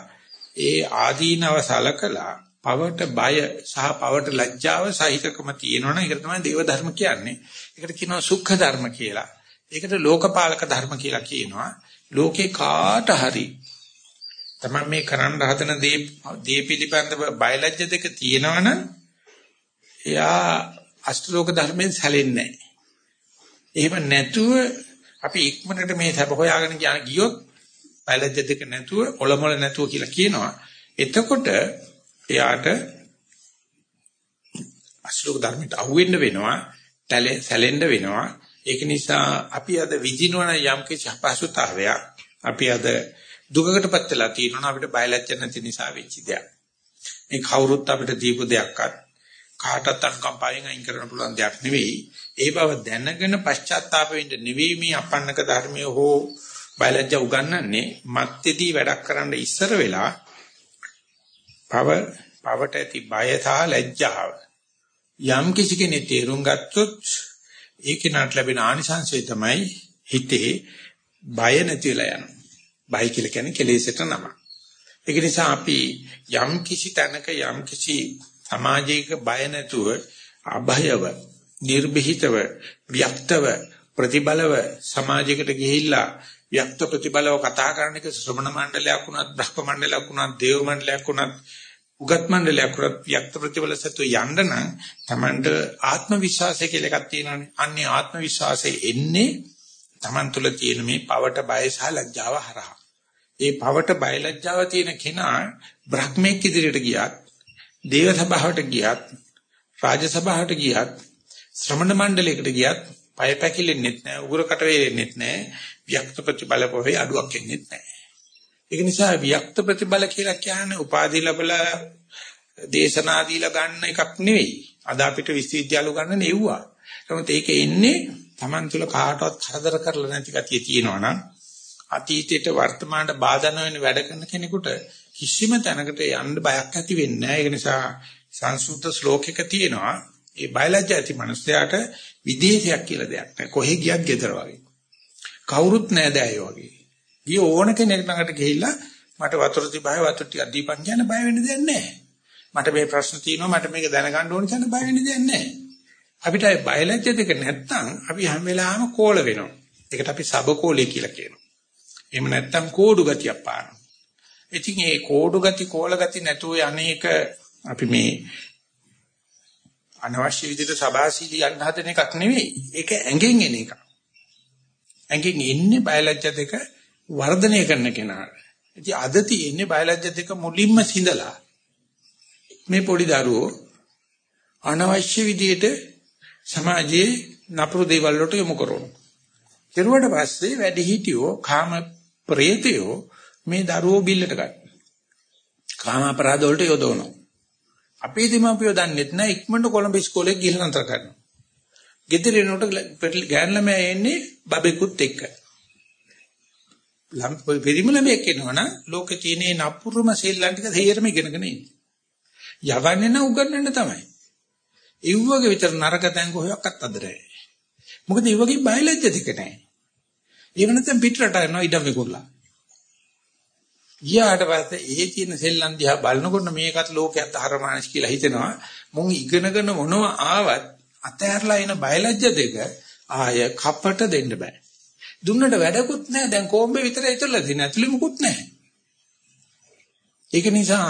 ඒ ආදීනව සලකලා පවට බය සහ පවට ලැජ්ජාව සහිතකම තියෙනවනේ ඒකට තමයි දේව ධර්ම කියන්නේ. ඒකට කියනවා සුඛ ධර්ම කියලා. ඒකට ලෝකපාලක ධර්ම කියලා කියනවා. ලෝකේ කාට හරි තමයි මේ කරන්න හදන දේ දේ පිළිබඳව බයලජ්‍ය දෙක තියෙනවනම් එයා අෂ්ටලෝක ධර්මයෙන් සැලෙන්නේ නැහැ. එහෙම නැතුව අපි ඉක්මනට මේ සැප හොයාගෙන ගියොත් බයලජ්‍ය දෙක නැතුව ඔලොමල නැතුව කියලා කියනවා. එතකොට එයාට අශෝක ධර්මයට අහුවෙන්න වෙනවා, සැලෙන්න වෙනවා. ඒක නිසා අපි අද විඳිනවන යම් කිසි අපහසුතාවයක් අපි අද දුකකටපත් වෙලා තියෙනවා අපිට බයලජ්‍ය නැති නිසා වෙච්ච දෙයක්. මේ කවුරුත් අපිට දීපු දෙයක්වත් කාටත් අනුකම්පාවෙන් අයින් කරන්න පුළුවන් දෙයක් නෙවෙයි. ඒ බව දැනගෙන පශ්චාත්තාප වෙන්න නෙවෙයි මේ අපන්නක ධර්මය හෝ බයලජ්ජා උගන්වන්නේ මත්ෙදී වැඩක් කරන්න ඉස්සර වෙලා පව පවට ඇති බය සහ ලැජ්ජාව යම් කිසි කෙනෙක් තේරුම් ගත්තොත් ඒ කෙනාට ලැබෙන ආනිසංසය තමයි හිතේ බය නැති වෙලා යනවා. බය කියලා කියන්නේ කෙලෙසට නම. ඒක නිසා අපි යම් කිසි තැනක යම් කිසි සමාජයක බය නැතුව අභයව නිර්භීතව ව්‍යක්තව ප්‍රතිබලව සමාජයකට ගිහිල්ලා යක්ත ප්‍රතිබලව කතා කරන එක ශ්‍රමණ මණ්ඩලයක් වුණත් බ්‍රහ්ම මණ්ඩලයක් වුණත් දේව මණ්ඩලයක් වුණත් උගත් මණ්ඩලයක් වුණත් යක්ත ප්‍රතිබල සතු යන්න නම් Tamanට ආත්ම විශ්වාසය කියලා එකක් තියෙනවානේ. අන්නේ ආත්ම විශ්වාසය එන්නේ Taman තුල තියෙන මේ පවට බය සහ ලැජ්ජාව හරහා. ඒ පවට බය ලැජ්ජාව තියෙන කෙනා බ්‍රහ්මෙක් ඉදිරියට ගියත්, දේව සභාවට ගියත්, රාජ සභාවට ගියත්, ශ්‍රමණ මණ්ඩලයකට ගියත් පය පැකිලෙන්නෙත් නැහැ, උගුරකට වේලෙන්නෙත් නැහැ. වික්ත ප්‍රතිබල පොවේ අඩුවක් එන්නේ නැහැ. ඒක නිසා වික්ත ප්‍රතිබල කියලා කියන්නේ උපාධි ලැබලා දේශනා දීලා ගන්න එකක් නෙවෙයි. අද අපිට විශ්වවිද්‍යාල ගන්න නෙව්වා. නමුත් ඒකේ ඉන්නේ Taman තුල කාටවත් කරදර කරලා නැති ගතිය තියෙනවා නම් අතීතයට වර්තමානට බාධා නොවන වැඩ කරන කෙනෙකුට කිසිම තැනකට යන්න බයක් ඇති වෙන්නේ නැහැ. ඒක නිසා සංස්කෘත ශ්ලෝකයක තියෙනවා ඒ බයලජ්‍ය ඇති මිනිස්යාට විදේශයක් කියලා දෙයක් නැහැ. කොහෙ ගියත් ගෙදර වගේ. කවුරුත් නැහැ දැයෝ වගේ. ගිය ඕන කෙනෙක් ළඟට ගිහිල්ලා මට වතුර තිබහයි වතුර ටිකක් දීපන් කියන බය වෙන්න දෙයක් නැහැ. මට මේ ප්‍රශ්න තියෙනවා මට මේක දැනගන්න ඕන කියන බය වෙන්න දෙයක් නැහැ. අපිට බයලජ්‍ය දෙක නැත්තම් අපි හැම වෙලාවෙම කෝල වෙනවා. ඒකට අපි සබකෝලේ කියලා කියනවා. එහෙම නැත්තම් කෝඩු ගතියක් පානවා. ඉතින් මේ කෝඩු ගති කෝල ගති නැතුව අනේක අපි මේ අනවශ්‍ය විදිහට සබාසීලී යන්න හදන එකක් නෙවෙයි. ඒක ඇඟෙන් එන එකක්. ඇඟෙන් එන්නේ බයලජ්‍ය දෙක වර්ධනය කරන කෙනාට. ඉතින් අද තියෙන්නේ බයලජ්‍ය දෙක මුලින්ම සිඳලා මේ පොඩි දරුවෝ අනවශ්‍ය විදියට සමාජයේ නපුරු දේවල් වලට යොමු කරනවා. කෙරුවට පස්සේ වැඩි හිටියෝ කාම ප්‍රේතයෝ මේ දරුවෝ බිල්ලට ගන්න. කාම අපරාධ වලට යොදවනවා. අපේ දෙමාපියෝ දන්නෙත් නෑ ඉක්මනට කොළඹ ඉස්කෝලේ ගිහලා නතර කරනවා. ගෙදර එනකොට ගෑන් ළමයා එන්නේ බබෙකුත් එක්ක. ලම් පරිම ළමයෙක් එනවනම් ලෝකේ තියෙන නපුරුම සෙල්ලම් ටික තේරෙම ඉගෙනගෙන ඉන්නේ. යවන්නේ නම් උගන්නන්න තමයි. ඒ වගේ විතර නරක තැන් කොහොක්වත් අදරේ. මොකද ඒ වගේ බයලජ්‍ය දෙක නැහැ. ඒ වෙනතෙන් පිටරට යනවා ඉඩම් විකුණලා. ගියාට පස්සේ ඒ තියෙන සෙල්ලම් දිහා බලනකොට මේකත් ලෝකයක් අහරමානස් කියලා හිතෙනවා. මුන් ඉගෙනගෙන මොනව ආවත් අතහැරලා එන බයලජ්‍ය දෙක ආය කපට දෙන්න බෑ. දුන්නට වැඩකුත් නැහැ. දැන් කොම්බේ විතරයි ඉතුරුලා තියෙන්නේ. ඇතුලේ මුකුත් නැහැ. ඒක නිසා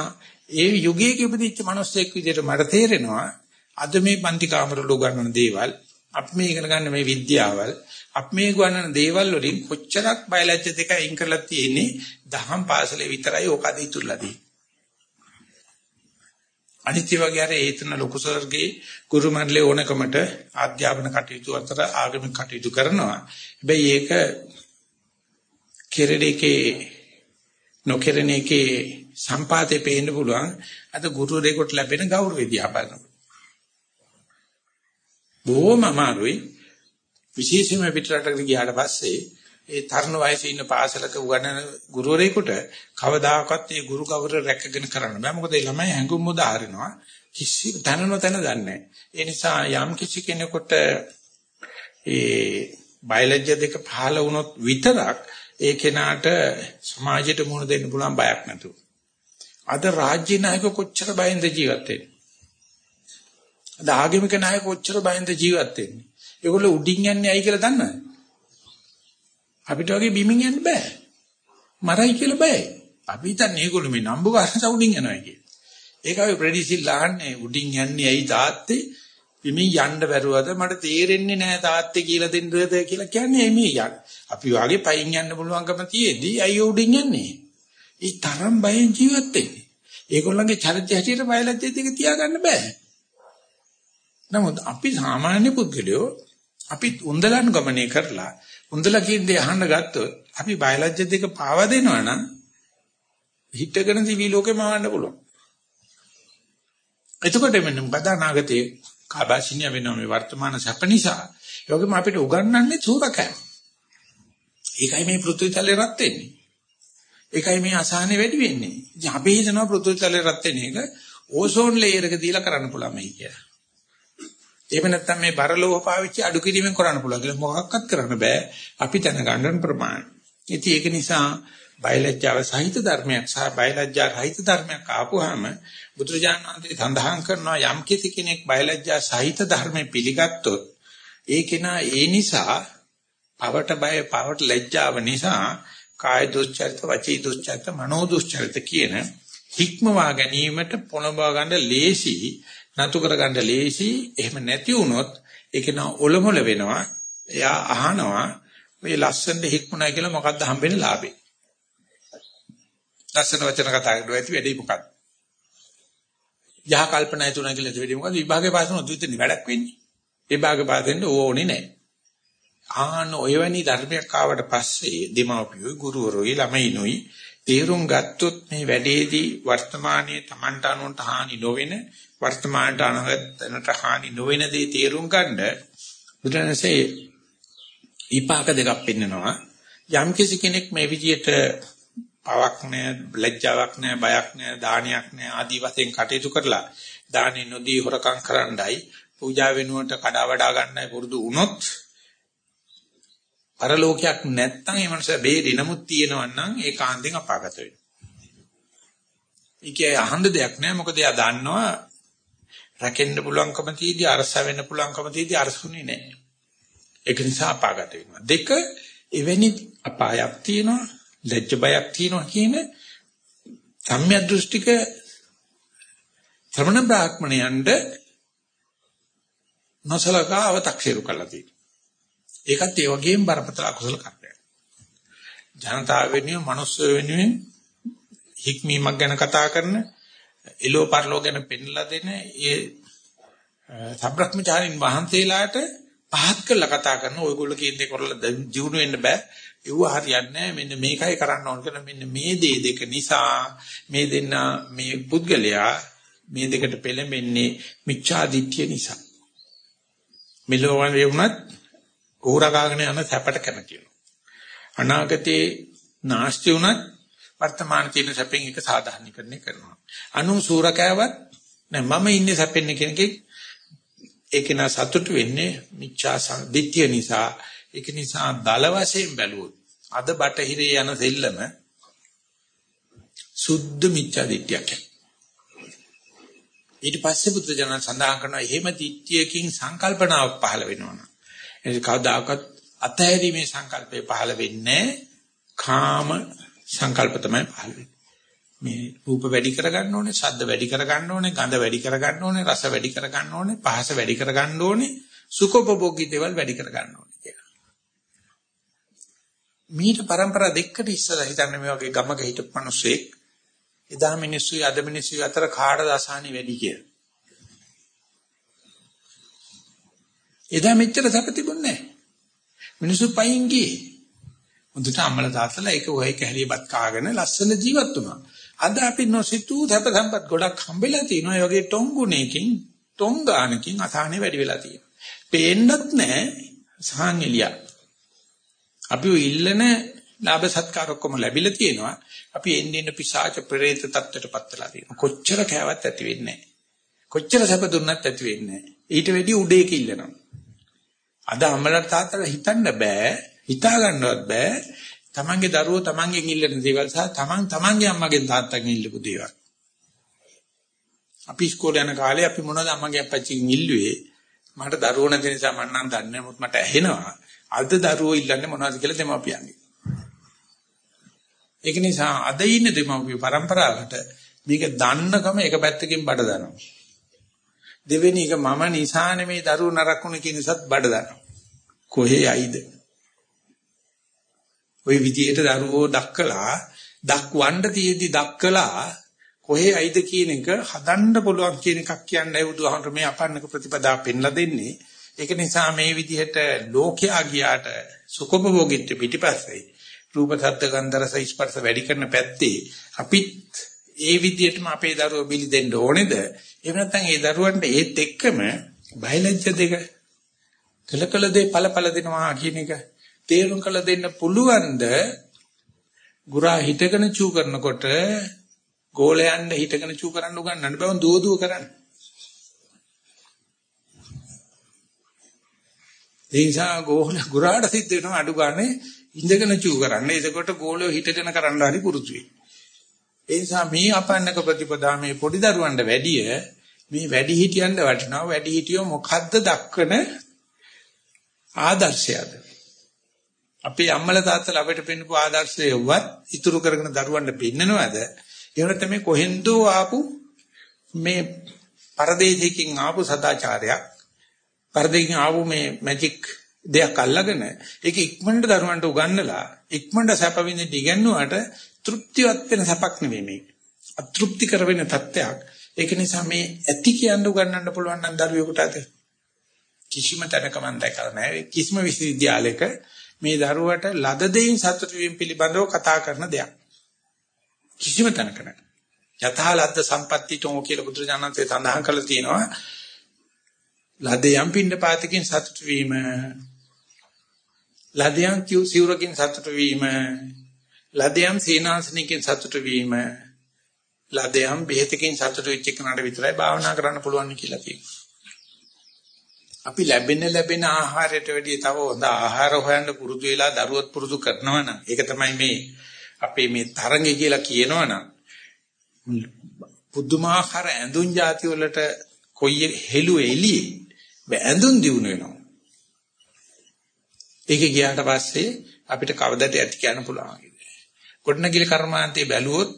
ඒ යුගයේ ඉපදිච්ච මිනිස්සෙක් විදිහට මට තේරෙනවා අද මේ පන්ති කාමරවල උගන්වන දේවල් අපි මේ ඉගෙන ගන්න මේ විද්‍යාවල් අපි මේ උගන්වන දේවල් වලින් කොච්චරක් බයලජ්‍ය දෙක අයින් කරලා තියෙන්නේ දහම් පාසලේ විතරයි ඕක අද ඉතුරුලා තියෙන්නේ. අනිත්‍ය වගේ අර ඒතන ලොකු සර්ගේ ගුරු මණ්ඩලයේ ඕනකමට අධ්‍යාපන කටයුතු අතර ආගමික කටයුතු කරනවා. හැබැයි ඒක කෙරෙඩේකේ නොකරන එකේ සම්පාතේ පේන්න පුළුවන් අද ගුරුවරයෙකුට ලැබෙන ගෞරවය දිහා බලනකොට. බොහොම අමාරුයි විශේෂයෙන්ම පිටරටකට ගියාට පස්සේ ඒ තරුණ වයසේ ඉන්න පාසලක උගන්වන ගුරුවරයෙකුට කවදාකවත් ඒ ගුරු ගෞරව රැකගෙන කරන්න බෑ. මොකද ඒ ළමයි හැඟුම් මුදා හරිනවා. කිසි දැනන තැන දන්නේ ඒ නිසා යම් කිසි කෙනෙකුට ඒ බයලජ්‍ය දෙක පහළ වුණොත් විතරක් ඒ කෙනාට සමාජයට මුහුණ දෙන්න පුළුවන් බයක් නැතුව. අද රාජ්‍ය නායක කොච්චර බයෙන්ද ජීවත් වෙන්නේ? අද ආගමික නායක කොච්චර බයෙන්ද ජීවත් වෙන්නේ? ඒගොල්ලෝ උඩින් යන්නේ ඇයි කියලා දන්නවද? අපිට වගේ බිමින් යන්න බෑ. මරයි කියලා බෑ. අපි හිතන්නේ ඒගොල්ලෝ මේ නම්බුකාරට උඩින් යනවා කියලා. ඒක අපි ප්‍රෙඩිසිල් අහන්නේ උඩින් යන්නේ ඇයි තාත්තේ? බිමින් යන්න බැරුවද මට තේරෙන්නේ නැහැ තාත්තේ කියලා දෙන්නද කියලා කියන්නේ මේ යන්න. අපි වාගේ පයින් යන්න පුළුවන්කම තියේදී අයිය උඩින් යන්නේ. ඒ තරම් බයෙන් ජීවත් වෙන්නේ. ඒගොල්ලන්ගේ චරිතය හැටියට බයලජ්‍ය දෙක තියාගන්න බෑ. නමුත් අපි සාමාන්‍ය පුද්ගලයෝ අපි උන්දලන් ගමනේ කරලා උන්දලා කියන දේ අහන්න ගත්තොත් අපි බයලජ්‍ය දෙක පාවා දෙනවා නම් හිටගෙන දිවි ලෝකෙම වහන්න පුළුවන්. එතකොට මෙන්න මොකද අනාගතේ කාබාසිනිය වෙනවා මේ වර්තමාන සැප නිසා. ඒ වගේම අපිට උගන්වන්නේ සූරකයන්. ඒකයි මේ පෘථිවි තලේ රත් වෙන්නේ. ඒකයි මේ අසහනෙ වැඩි වෙන්නේ. ඉතින් අපි හිතනවා පෘථිවි තලේ රත් වෙන එක ඕසෝන් ලේයර් එක දීලා කරන්න පුළුවන් මේ කියලා. එහෙම නැත්නම් මේ බරලෝහ පාවිච්චි අඩු කිරීමෙන් කරන්න පුළුවන් කියලා මොකක්වත් කරන්න බෑ. අපි දැනගන්න ප්‍රමාණය. ඉතින් ඒක නිසා බයලජ්ජාව සහිත ධර්මයක් සහ බයලජ්ජා රහිත ධර්මයක් ආපුවාම බුදුරජාණන් වහන්සේ සඳහන් කරනවා යම් කිසි කෙනෙක් බයලජ්ජා සහිත ධර්මෙ පිළිගත්තොත් ඒ කෙනා ඒ නිසා පවට බය පවට ලැජ්ජාව නිසා කාය දුස්චරිත වචී දුස්චරිත මනෝ දුස්චරිත කියන හික්මවා ගැනීමට පොළඹවා ගන්න ලේසි නතු කර ගන්න ලේසි. එහෙම නැති වුණොත් ඒක නා ඔලොමල වෙනවා. එයා අහනවා මේ ලස්සනට හික්මුණා කියලා මොකද්ද හම්බෙන්නේ ලාභේ? ලස්සන වචන කතා කරලා ඇති වැඩේ මොකද්ද? යහ කල්පනා තුන කියලා දෙවිදි මොකද විභාගේ පාස් වුණොත් උදින්නේ වැඩක් වෙන්නේ. විභාගේ පාස් දෙන්න ඕනේ නැහැ. ආන ඔය වැනි ධර්මයක් ආවට පස්සේ දෙමාපියෝයි ගුරුවරෝයි ළමයිනෝයි තේරුම් ගත්තොත් මේ වැඩේදී වර්තමානයේ Tamanට අනුන්ට හානි නොවෙන වර්තමානට අනුගතනට හානි නොවන දේ තේරුම් ගන්න බුදුරජාණන්සේ විපාක දෙකක් පෙන්නනවා. යම් කිසි කෙනෙක් මේ විදියට පවක් නැහැ ලැජ්ජාවක් නැහැ බයක් නැහැ දානයක් නැහැ ආදී වශයෙන් කටයුතු කරලා දානේ නොදී හොරකම් කරන්නයි පූජා වෙනුවට කඩා වඩා ගන්නයි පුරුදු වුණොත් පරලෝකයක් නැත්තම් ඒ මනුස්සයා බේරි. නමුත් තියෙනවා නම් ඒකාන්තයෙන් අපාගත වෙනවා. ඒකේ අහන්න දෙයක් නැහැ මොකද එයා දන්නවා රැකෙන්න පුළුවන්කම තියදී අරස වෙන්න පුළුවන්කම තියදී අරසුනේ නැහැ. ඒක නිසා අපාගත වෙනවා. දෙක එවැනි අපායක් තියෙනවා ලැජ්ජ බයක් තියෙනවා කියන සම්‍යක් දෘෂ්ටික ශ්‍රමණ බ්‍රාහ්මණයන්ට නොසලකා අව탁සිරු කළා තියෙනවා. ඒකත් ඒ වගේම බරපතල අකුසල කර්මයක්. ජනතාව වෙනුවෙන් මිනිස්සු වෙනුවෙන් හික්මීමක් ගැන කතා කරන එලෝ පරලෝ ගැන පෙන්ලා දෙන ඒ සබ්‍රක්‍මචාරින් වහන්සේලාට පහත් කරලා කතා කරන ඔයගොල්ලෝ කියන දේ කරලා ජීුණු වෙන්න බෑ. ඒව හරියන්නේ මෙන්න මේකයි කරන්න ඕන කියලා මෙන්න මේ දේ දෙක නිසා මේ දෙන්න මේ පුද්ගලයා මේ දෙකට පෙළඹෙන්නේ මිච්ඡා දිට්ඨිය නිසා. මෙලොවනේ වුණත් ඕරගාගෙන යන සැපට කැමති වෙනවා. අනාගතේ නාස්ති වුණත් වර්තමාන තියෙන සැපෙන් එක සාධාරණීකරණය කරනවා. අනු සූරකෑවත් නෑ මම ඉන්නේ සැපෙන්නේ කෙනෙක් ඒක නා සතුට වෙන්නේ මිච්ඡා දිට්ඨිය නිසා. ඒක නිසා දල වශයෙන් බැලුවොත් අද බටහිරේ යන සෙල්ලම සුද්ධ මිච්ඡා දිට්ඨියක්. ඊට පස්සේ බුද්ධ ජනන සඳහන් කරනවා එහෙම දිට්ඨියකින් සංකල්පනාවක් පහළ වෙනවා. ඒක කවදාකවත් අතහැරීමේ සංකල්පය පහළ වෙන්නේ කාම සංකල්ප තමයි පහළ වෙන්නේ. මේ රූප වැඩි කරගන්න ඕනේ, ශබ්ද වැඩි කරගන්න ඕනේ, ගඳ වැඩි කරගන්න ඕනේ, රස වැඩි කරගන්න ඕනේ, පහස වැඩි කරගන්න ඕනේ, සුඛෝපභෝගී දේවල් වැඩි කරගන්න ඕනේ කියලා. මීට પરම්පරා දෙකකට ඉස්සලා හිතන්න මේ වගේ ගමක හිටපු මිනිස්සෙක් එදා මිනිස්සුයි අද මිනිස්සුයි අතර කාටද අසහනි වැඩි කියලා. එදා මෙච්චර සැප තිබුණේ නැහැ. මිනිස්සු පයින් ගියේ. මුදුට අම්මල තාත්තලා ඒක ඔය කැලියපත් කාගෙන ලස්සන ජීවත් වුණා. අද අපි නොසිතූ සැප සම්පත් ගොඩක් හම්බෙලා තිනවා. ඒ වගේ ටොංගුණේකින් ටොංගානකින් අසහනෙ වැඩි වෙලා තියෙනවා. පේන්නත් නැහැ සහන් එලියක්. අපි ඉල්ලන ලාභ සත්කාර ඔක්කොම ලැබිලා තියෙනවා. අපි එන්නේ එන්න පිසාච ප්‍රේත තත්ත්වයටපත් වෙලා තියෙනවා. කොච්චර කෑවත් ඇති වෙන්නේ නැහැ. කොච්චර සැප දුන්නත් ඇති වෙන්නේ නැහැ. ඊට වැඩි උඩේක ඉල්ලනවා. අද අම්මලාට තාත්තලා හිතන්න බෑ, හිතා ගන්නවත් බෑ. තමන්ගේ දරුවෝ තමන්ගෙන් ඉල්ලන දේවල් සහ තමන් තමන්ගේ අම්මගෙන් තාත්තගෙන් ඉල්ලපු දේවල්. අපි ඉස්කෝලේ යන කාලේ අපි මොනවද අම්මගේ අප්පච්චිගෙන් ඉල්ලුවේ? මට දරුවෝ නැති නිසා මම නම් දන්නේ නැහැ මට ඇහෙනවා. අද දරුවෝ ඉල්ලන්නේ මොනවද කියලා දෙමාපියන්ගේ. ඒක නිසා අද ඉන්න දෙමාපිය પરම්පරාවට මේක දන්නකම එක පැත්තකින් බඩ දනවා. දෙවෙනි එක මම නිසා නෙමේ දරුවෝ නරකුණ කියන නිසාත් බඩ දනවා. කොහේ යයිද? ওই විදිහට දරුවෝ දක්කලා දක්වන්න තියෙදි දක්කලා කොහේ අයිද කියන එක හදන්න පුළුවන් කියන එකක් කියන්නේ බුදුහාමර මේ අපන්නක ප්‍රතිපදා පෙන්ලා දෙන්නේ. ඒක නිසා මේ විදිහට ලෝකයා ගියාට සුඛභෝගීත්ව පිටිපස්සේ රූප ශබ්ද ගන්ධ රස ස්පර්ශ වැඩි කරන පැත්තේ අපිත් ඒ විදිහටම අපේ දරුවෝ බිලි දෙන්න ඕනේද? එහෙම නැත්නම් ඒ දරුවන්ට ඒත් එක්කම බයලජ්‍ය දෙක කලකල දේ ඵලඵල දෙනවා කියන එක තේරුම් කළ දෙන්න පුළුවන්ද? ගුරා හිටගෙන චූ කරනකොට ගෝලයන්ට හිටගෙන චූ කරන්න උගන්නන්න බෑ දුව දුව කරන්න. ඒ නිසා ගෝල ගුරාට සිද්ධ වෙනවා අඩු ගානේ ඉඳගෙන චූ කරන්න. එතකොට ගෝලෝ හිටගෙන කරන්න හරි පුරුදු වෙයි. ඒ නිසා මේ අපන්නක ප්‍රතිපදා මේ පොඩි දරුවන්ට වැඩිය මේ වැඩි හිටියන්ට වටිනවා වැඩි හිටියෝ මොකද්ද දක්වන ආදර්ශයද අපේ අම්මලා තාත්තලා අපිට පෙන්නපු ආදර්ශයවත් ඉතුරු කරගෙන දරුවන්ට පෙන්නනවද එහෙම නැත්නම් මේ කොහෙන්දෝ ආපු මේ පරදේශයකින් ආපු සදාචාරයක් පරදේශකින් ආපු මේ මැජික් දෙයක් අල්ලගෙන ඒක ඉක්මනට දරුවන්ට උගන්නලා ඉක්මනට සැප විඳින්න ඉගෙනුවාට තෘප්තිවත් වෙන සැපක් නෙවෙයි මේක. අතෘප්ති කර වෙන තත්ත්වයක්. ඒක නිසා මේ ඇති කියන්න උගන්නන්න පුළුවන් නම් දරුවෙකුට අද කිසිම තැනක මම දැකලා නැහැ. කිසිම විශ්වවිද්‍යාලයක මේ දරුවට ලද දෙයින් සතුට වීම පිළිබඳව කතා කරන දෙයක්. කිසිම තැනක නැහැ. යථා ලද්ද සම්පත්තිතෝ කියලා බුදුරජාණන්සේ සඳහන් කරලා තියෙනවා. ලදයන් පින්න පාතකින් සතුට වීම ලදයන් සිවුරකින් සතුට වීම ලදයන් සීනාසනකින් සතුට වීම ලදයන් බෙහෙතකින් සතුට වෙච්ච කෙනාට විතරයි භාවනා කරන්න පුළුවන් කියලා තියෙනවා. අපි ලැබෙන ලැබෙන ආහාරයට වැඩිය තව හොඳ ආහාර හොයන්න පුරුදු වෙලා දරුවත් පුරුදු කරනවා නම් ඒක තමයි මේ අපේ මේ තරංගේ කියලා කියනවනම් පුදුමාකාර ඇඳුම් જાති වලට කොයි හෙළු එළියේ ඇඳුම් දිනු වෙනවා. ඒක ගියාට පස්සේ අපිට කවදද ඇති කියන්න පුළුවන්. ගොඩනැගිලි කර්මාන්තේ බැලුවොත්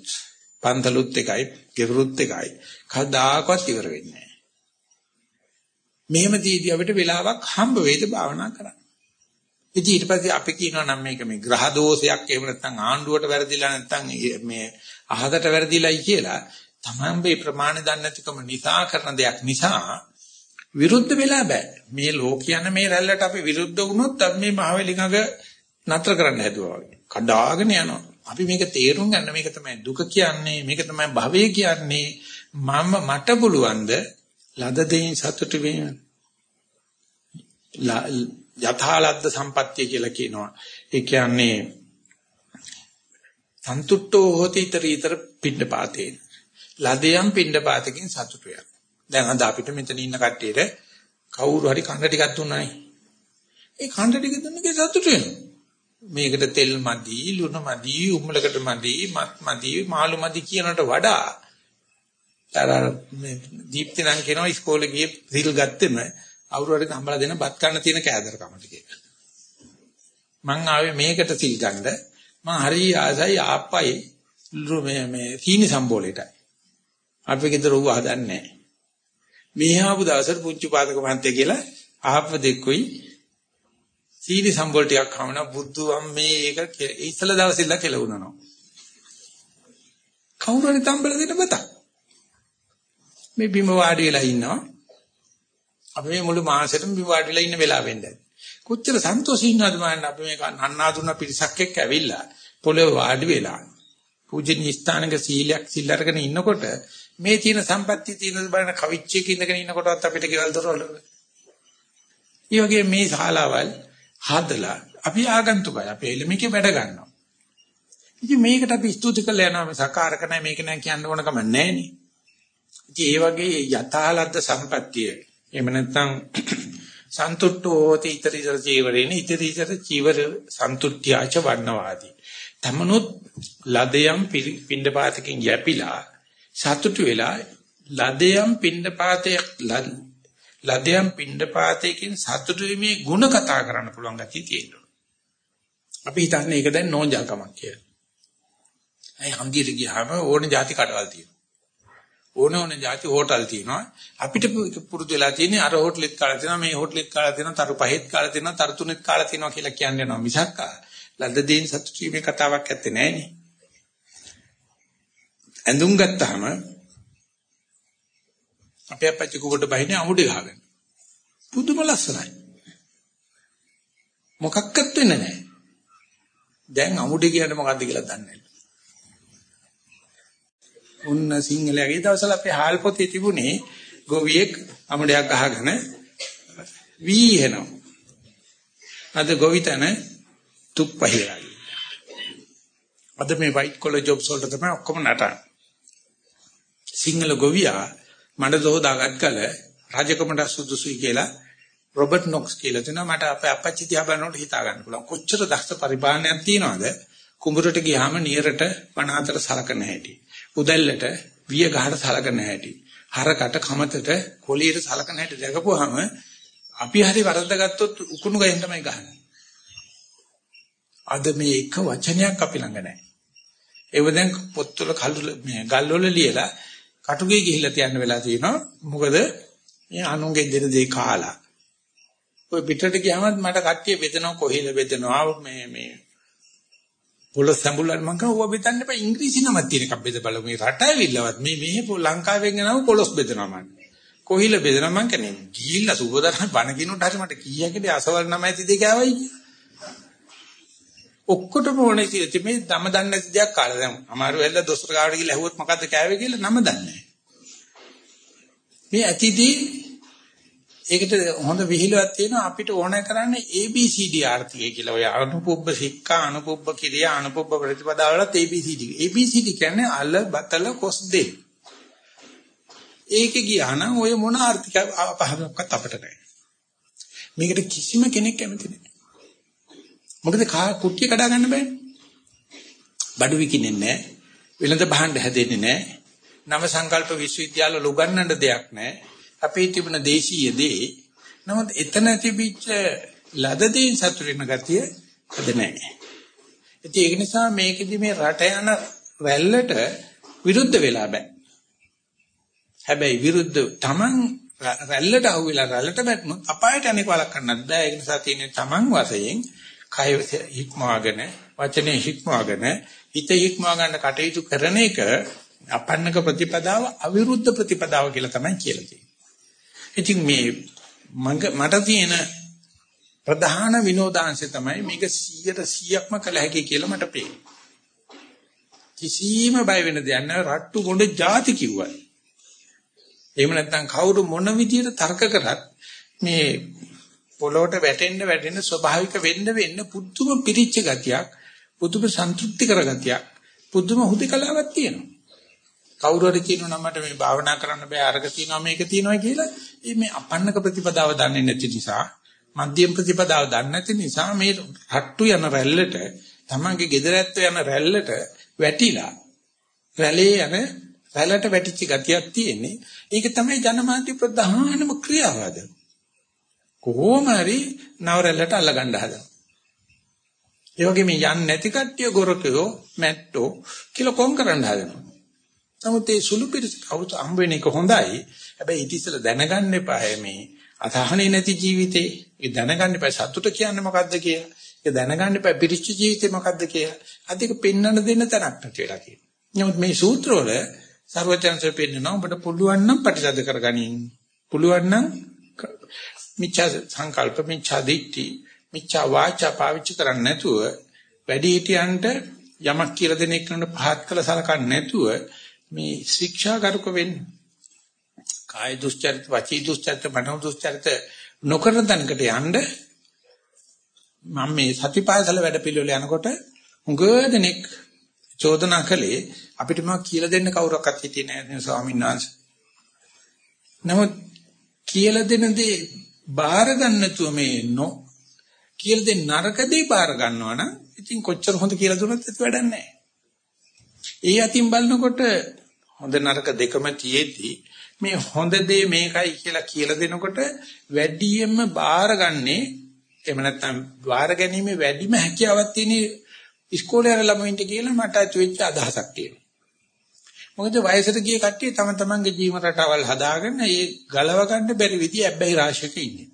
පන්තලුත් එකයි, ගෙවරුත් එකයි. කවදාකවත් ඉවර වෙන්නේ නැහැ. මෙහෙම දීදී අපිට වෙලාවක් හම්බ වෙයිද භාවනා කරන්න. ඉතින් ඊට පස්සේ අපි කියනවා නම් මේක මේ ග්‍රහ දෝෂයක් එහෙම නැත්නම් ආණ්ඩුවට වැරදිලා නැත්නම් මේ අහකට වැරදිලායි කියලා තමන් මේ ප්‍රමාණ දන්නේ නැතිකම නිසා කරන දෙයක් නිසා විරුද්ධ වෙලා බෑ. මේ ලෝකියන මේ රැල්ලට අපි විරුද්ධ වුණොත් අපි මේ මහවැලිගඟ නතර කරන්න හැදුවා වගේ. කඩාගෙන යනවා. අපි මේක තේරුම් ගන්න මේක තමයි දුක කියන්නේ මේක තමයි භවය කියන්නේ මම මට පුළුවන්ද ලද දෙයින් සතුටු වෙන්න යථාලද්ද සම්පත්තිය කියලා කියනවා. ඒ කියන්නේ සන්තුට්ඨෝ හෝති ඊතරීතර පිණ්ඩපාතේන. ලදයන් පිණ්ඩපාතකින් සතුටු වෙනවා. දැන් අද අපිට මෙතන ඉන්න කට්ටියට කවුරු හරි කන්න ටිකක් දුන්නායි ඒ කන්න ටික දුන්නකේ සතුටු වෙනවා. මේකට තෙල් මදි ලුණු මදි උම්මලකට මදි මත් මදි මාළු මදි කියනට වඩා අර දීප්ති නම් කියනවා ඉස්කෝලේ ගියේ සිල් ගත්තෙම අවුරු හරි හම්බලා දෙන බත් කන්න තියෙන කෑදරකමට කියලා. මං ආවේ මේකට සිල් ගන්න මං හරි ආසයි ආප්පයි මේ මේ සීනි සම්බෝලෙටයි. අපි ගෙදර ඌ හදන්නේ නැහැ. මේ ආපු දවසට පුංචි පාදක මහන්තය කියලා ආප්ප දෙක්කුයි සීනි සම්බෝල ටිකක් කවන බුද්ධුම් මේ ඒක ඉස්සල දවසෙල්ලා කෙලවුනනවා. කවුරු හරි තම්බල දෙන්න බතක්. මේ බිම වාඩි වෙලා ඉන්නවා. අපි මේ මුළු මාසෙටම බිම වාඩි වෙලා ඉන්න වෙලාව වෙන්නේ. කොච්චර සන්තෝෂී ඉන්නවද මම අපි මේ නන්නාතුන පිරිසක් එක්ක ඇවිල්ලා පොළොව වාඩි වෙලා පූජනීය ස්ථානක සීලයක් සිල් අරගෙන ඉන්නකොට මේ තියෙන සම්පත්‍ය තියෙන බලන කවිච්චයක ඉඳගෙන ඉන්නකොටත් අපිට ගෙවල් දොරවල් ඒ වගේ මේ ශාලාවල් හදලා අපි ආගන්තුකයි අපි එළමිකේ වැඩ ගන්නවා. ඉතින් මේකට අපි ස්තුති කළ යනවා මේ සකාරක නැහැ මේක නැහැ කියන්න ඕන කම නැහැ නේ. ඉතින් ඒ වගේ යථාලද්ද සම්පත්තිය එහෙම නැත්නම් සන්තුට්ඨෝති ඉතරීතර ජීවරේන ඉතරීතර ජීවර සන්තුට්ඨ්‍යාච වන්නවාදී. තමනුත් ලදයම් පින්ඩපාතකින් යැපිලා සතුටු වෙලා ලදයම් පින්ඩපාතයක් ලදයම් පින්ඩපාතයකින් සතුටු වීමේ ಗುಣ කතා කරන්න පුළුවන් ගැතිය තියෙනවා. අපි හිතන්නේ ඒක දැන් නෝන්ජල්කමක් කියලා. අය හන්දියට ගියාම ඕන જાති කඩවල් තියෙනවා. ඕන ඕන જાති හෝටල් තියෙනවා. අපිට පුරුදු වෙලා තියෙන්නේ අර හෝටලෙත් කාලා තියෙනවා මේ හෝටලෙත් කාලා තියෙනවා තරු පහෙත් කාලා තියෙනවා තරු තුනෙත් කාලා තියෙනවා කියලා කියන්නේ නෝ මිසක් ලද්ද දෙයින් සතුටු වීමේ කතාවක් ඇත්තේ නෑනේ ඇඳුම් ගත්තාම අපේ අපච්චි කුකට බහිනේ අමුඩේ ගහගෙන. පුදුම ලස්සනයි. මොකක්වත් වෙන්නේ නැහැ දැන් අමුඩේ කියන්නේ මොකද්ද කියලා දන්නේ නැහැ උන්න සිංහලයේ දවසල අපේ හාල් පොතේ තිබුණේ ගොවියෙක් අමුඩයක් අහගෙන වී එනවා. අද ගොවිතැන තුප්පහිරයි. අද මේ white collar jobs වලට තමයි ඔක්කොම නටන. සිංහල ගොවියා මඩ දෝදාගත් කල රාජකමට සුදුසුයි කියලා රොබර්ට් නොක්ස් කියලා දෙනවා මට අපේ අපච්චි දිහා බලනකොට හිතා ගන්න පුළුවන් කොච්චර දක්ෂ පරිපාලනයක් තියනවද කුඹරට ගියාම නියරට වනාතර සලකන හැටි උදැල්ලට විය ගහට සලකන හැටි හරකට කමතට කොළියට සලකන හැටි දැකපුවාම අපි හරි වරද්දාගත්තොත් උකුණු ගහෙන් තමයි ගහන්නේ. අද මේ එක වචනයක් අපි ළඟ නැහැ. ඒව දැන් පොත්වල කළු මේ ගල්වල ලියලා කටුගේ ගිහිල්ලා තියන්න වෙලා තියෙනවා. මොකද මේ අනුන්ගේ දෙන දේ කාලා. ඔය පිටරට ගියාම මට කට්ටිය බෙදනවා කොහෙද බෙදනවා මේ මේ පොළොස් සම්බුල්ලන් මං කව බෙදන්න එපා ඉංග්‍රීසි නමක් තියෙන එකක් බෙද බලමු. මේ රට ඇවිල්ලවත් මේ මෙහෙ ලංකාවෙන් එනව පොළොස් බෙදනවා මං. කොහිල බෙදනවා මං කියන්නේ ගිහිල්ලා සුබදරන බණ කිනුට හරි මට කීයකද අසවල් නම ඇති දෙක ආවයි ඔක්කොටම ඕනේ ඉතින් මේ දම දන්නේ නැති දෙයක් කාලා දැන් අමාරු වෙල්ල දොස්තර ගාවට ගිහලා ඇහුවොත් මොකද්ද කෑවේ කියලා නම දන්නේ මේ ඇතිදී ඒකට හොඳ විහිළුවක් තියෙනවා අපිට ඕන කරන්නේ ABCD ආර්ථිකය කියලා. ඔය අනුපුබ්බ සික්ඛා අනුපුබ්බ කිරියා අනුපුබ්බ ප්‍රතිපදා වලත් ABCD. ABCD කියන්නේ අල බතල කොස් දෙක. ඒකේ ගියා නම් ඔය මොන ආර්ථික අපහසුතාවක්වත් අපිට නැහැ. මේකට කිසිම කෙනෙක් කැමති නැහැ. මොකද කුට්ටිය කඩා ගන්න බෑනේ. බඩු විකින්නේ නැහැ. වෙළඳ භාණ්ඩ හැදෙන්නේ නැහැ. නව සංකල්ප විශ්වවිද්‍යාල උගන්වන්න දෙයක් නැහැ. අපේ තිබුණ දේශීය දේ නමුත් එතන තිබිච්ච ලද දේන් සතුට වෙන ගතිය අද නැහැ. ඉතින් ඒක නිසා මේකෙදි මේ රට යන රැල්ලට විරුද්ධ වෙලා බෑ. හැබැයි විරුද්ධ Taman රැල්ලට අහුවෙලා රැල්ලට බැටනොත් අපායට අනේක වලක් කරන්නත් බෑ. ඒක නිසා තියෙන්නේ Taman වශයෙන් කය හික්මවාගෙන වචනේ හික්මවාගෙන හිත හික්මවා ගන්න කටයුතු කරන එක අපන්නක ප්‍රතිපදාව අවිරුද්ධ ප්‍රතිපදාව කියලා තමයි කියලා තියෙන්නේ. ඉතින් මේ මට තියෙන ප්‍රධාන විනෝදාංශය තමයි මේක 100%ක්ම කළ හැකි කියලා මට පේනවා. කිසිම බය වෙන දෙයක් නැහැ රට්ටු ගොඩ ಜಾති කිව්වා. එහෙම නැත්නම් කවුරු මොන විදියට තර්ක කරත් මේ පොළොවට වැටෙන්න වැටෙන්න ස්වභාවික වෙන්න වෙන්න පුදුම පිරිච්ච ගතියක් පුදුම සන්තුෂ්ටි කර ගතියක් පුදුම හුදකලාවක් තියෙනවා. කවුරු හරි කියනවා නම් මට මේ භාවනා කරන්න බෑ අරක තියෙනවා මේක තියෙනවා කියලා. මේ අපන්නක ප්‍රතිපදාව දන්නේ නැති නිසා මධ්‍යම ප්‍රතිපදාව දන්නේ නැති නිසා මේ රට්ටු යන රැල්ලට තමන්ගේ ගෙදරැත්ත යන රැල්ලට වැටිලා රැළේ යන රැළට වැටිච්ච ගතියක් තියෙන්නේ. ඒක තමයි ජනමාධ්‍ය ප්‍රධානම ක්‍රියාවද? කොහොම හරි නව රැල්ලට අල්ලගන්න හදනවා ඒ වගේ මේ යන්නේ නැති කට්ටිය ගොරකයෝ මැට්ටෝ කියලා කොම් කරන්න හදනවා? නමුත් ඒ සුළු පිළිස කවුරුත් හම්බ වෙන එක හොඳයි. හැබැයි ඊට ඉස්සෙල්ලා දැනගන්න එපා මේ අසහනේ නැති ජීවිතේ. ඒ දැනගන්න එපා සතුට කියන්නේ මොකද්ද කියලා. ඒ දැනගන්න එපා පිරිච්ච ජීවිතේ මොකද්ද කියලා. අද ඒක පෙන්වන්න දෙන්න තැනක් නැති වෙලා තියෙනවා. නමුත් මේ සූත්‍රවල ਸਰවඥාන්සේ පෙන්නනවා ඔබට පුළුවන් නම් ප්‍රතිසද කරගනින්. පුළුවන් නම් මිච්ඡා සංකල්ප මිච්ඡා දිට්ඨි මිච්ඡා වාචා පාවිච්චි කරන්නේ නැතුව වැඩි හිටියන්ට යමක් කියලා දෙන එකට පහත් කළ සලකන්නේ නැතුව මේ ශික්ෂා කරුක වෙන්නේ කාය දුස්චරිත වචී දුස්චරිත මනෝ දුස්චරිත නොකරන තැනකට යන්න මම මේ සතිපාසල වැඩ පිළිවෙල යනකොට උඟ දෙනෙක් චෝදනා කළේ අපිට මම කියලා දෙන්න කවුරක්වත් හිටියේ නැහැ ස්වාමීන් වහන්සේ. නමුත් කියලා දෙන දේ බාර ගන්න නැතුව මේ නො කියලා දෙන්න නරක දේ බාර ගන්නවා නම් ඉතින් කොච්චර හොඳ කියලා දුන්නත් ඒක වැඩක් නැහැ. ඒ අතින් බලනකොට හොඳ නරක දෙකම තියේදී මේ හොඳ දේ මේකයි කියලා කියලා දෙනකොට වැඩියෙන්ම බාරගන්නේ එහෙම නැත්නම් බාර ගැනීම වැඩිම හැකියාවක් තියෙන ඉස්කෝලේ යන ළමයින්ට කියලා මට ඇති වෙච්ච අදහසක් තියෙනවා. මොකද වයසට ගිය කට්ටිය තම තමන්ගේ ජීවන රටාවල් හදාගෙන ඒ ගලව ගන්න බැරි විදිහ ඇබ්බැහි රාශියක ඉන්නේ.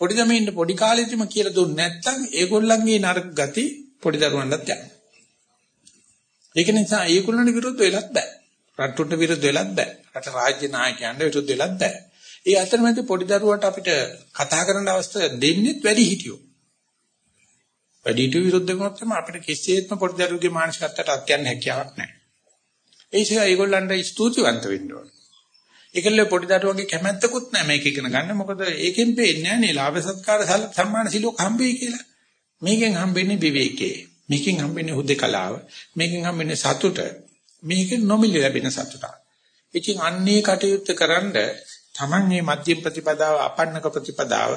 පොඩි ළමයින්ට පොඩි කාලෙදිම කියලා දුන්නේ නැත්නම් ඒගොල්ලන්ගේ නරක ගති පොඩි දරුවන්ටත් යනවා. ඒක නිසා ඒගොල්ලන්ට විරුද්ධ වෙලත් බෑ. රටුන්ට විරුද්ධ වෙලත් බෑ. රට රාජ්‍ය නායකයන්ට විරුද්ධ වෙලත් බෑ. ඒ අතරමැද පොඩි දරුවට අපිට කතා කරන්න අවස්ථාව දෙන්නෙත් වැඩි හිටියෝ. වැඩිහිටියෝ විරුද්ධ වුණොත් තමයි අපිට කිසිසේත්ම පොඩි දරුවෙකුගේ මානසිකත්වයට අත්යන්න හැකියාවක් නැහැ. ඒ නිසා ඒගොල්ලන්ට ස්තුතිවන්ත වෙන්න ඕනේ. ඒකල්ල පොඩි දරුවගේ කැමැත්තකුත් නැහැ මේක ඉගෙන ගන්න. මොකද ඒකෙන් පේන්නේ නැහැ නේ ලාභ සත්කාර සම්මාන සිලෝක හම්බෙයි කියලා. මේකෙන් හම්බෙන්නේ විවේකේ. මේකෙන් හම්බෙන්නේ හුදේකලාව. මේකෙන් හම්බෙන්නේ සතුට. මේකෙන් නොමිලේ ලැබෙන සතුට. ඉතින් අන්නේ කටයුත්ත කරන්ඩ Taman මේ මධ්‍යම ප්‍රතිපදාව අපන්නක ප්‍රතිපදාව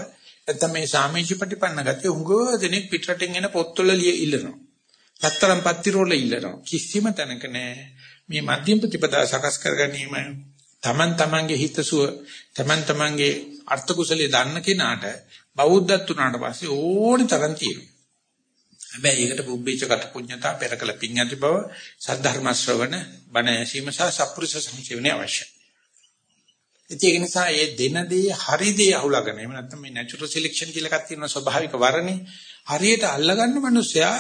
නැත්නම් මේ සාමීච ප්‍රතිපන්න ගතිය උංගෝ දෙනෙක් පිටරටින් එන පොත්වල ලිය ඉල්ලනවා. රත්තරන් පත්තිරෝල ඉල්ලනවා. කිසිම තැනක නෑ මේ මධ්‍යම ප්‍රතිපදාව සකස් කර ගැනීම Taman tamange හිතසුව Taman tamange අර්ථ කුසලයේ දන්න කෙනාට බෞද්ධත් උනාට පස්සේ ඕනි තරම් තියෙනවා. හැබැයි ඒකට බුද්ධිච කට පුඤ්ඤතා පෙරකල පිං ඇති බව සද්ධර්ම ශ්‍රවණ බණ ඇසීම සහ සප්පුරුෂ සංසේවනයේ අවශ්‍යයි. ඒක නිසා මේ දෙන දේ හරි දේ අහුලගෙන එහෙම නැත්නම් මේ නැචරල් සිලෙක්ෂන් කියලා එකක් තියෙනවා ස්වභාවික වරනේ හරියට අල්ලගන්න මිනිස්සයා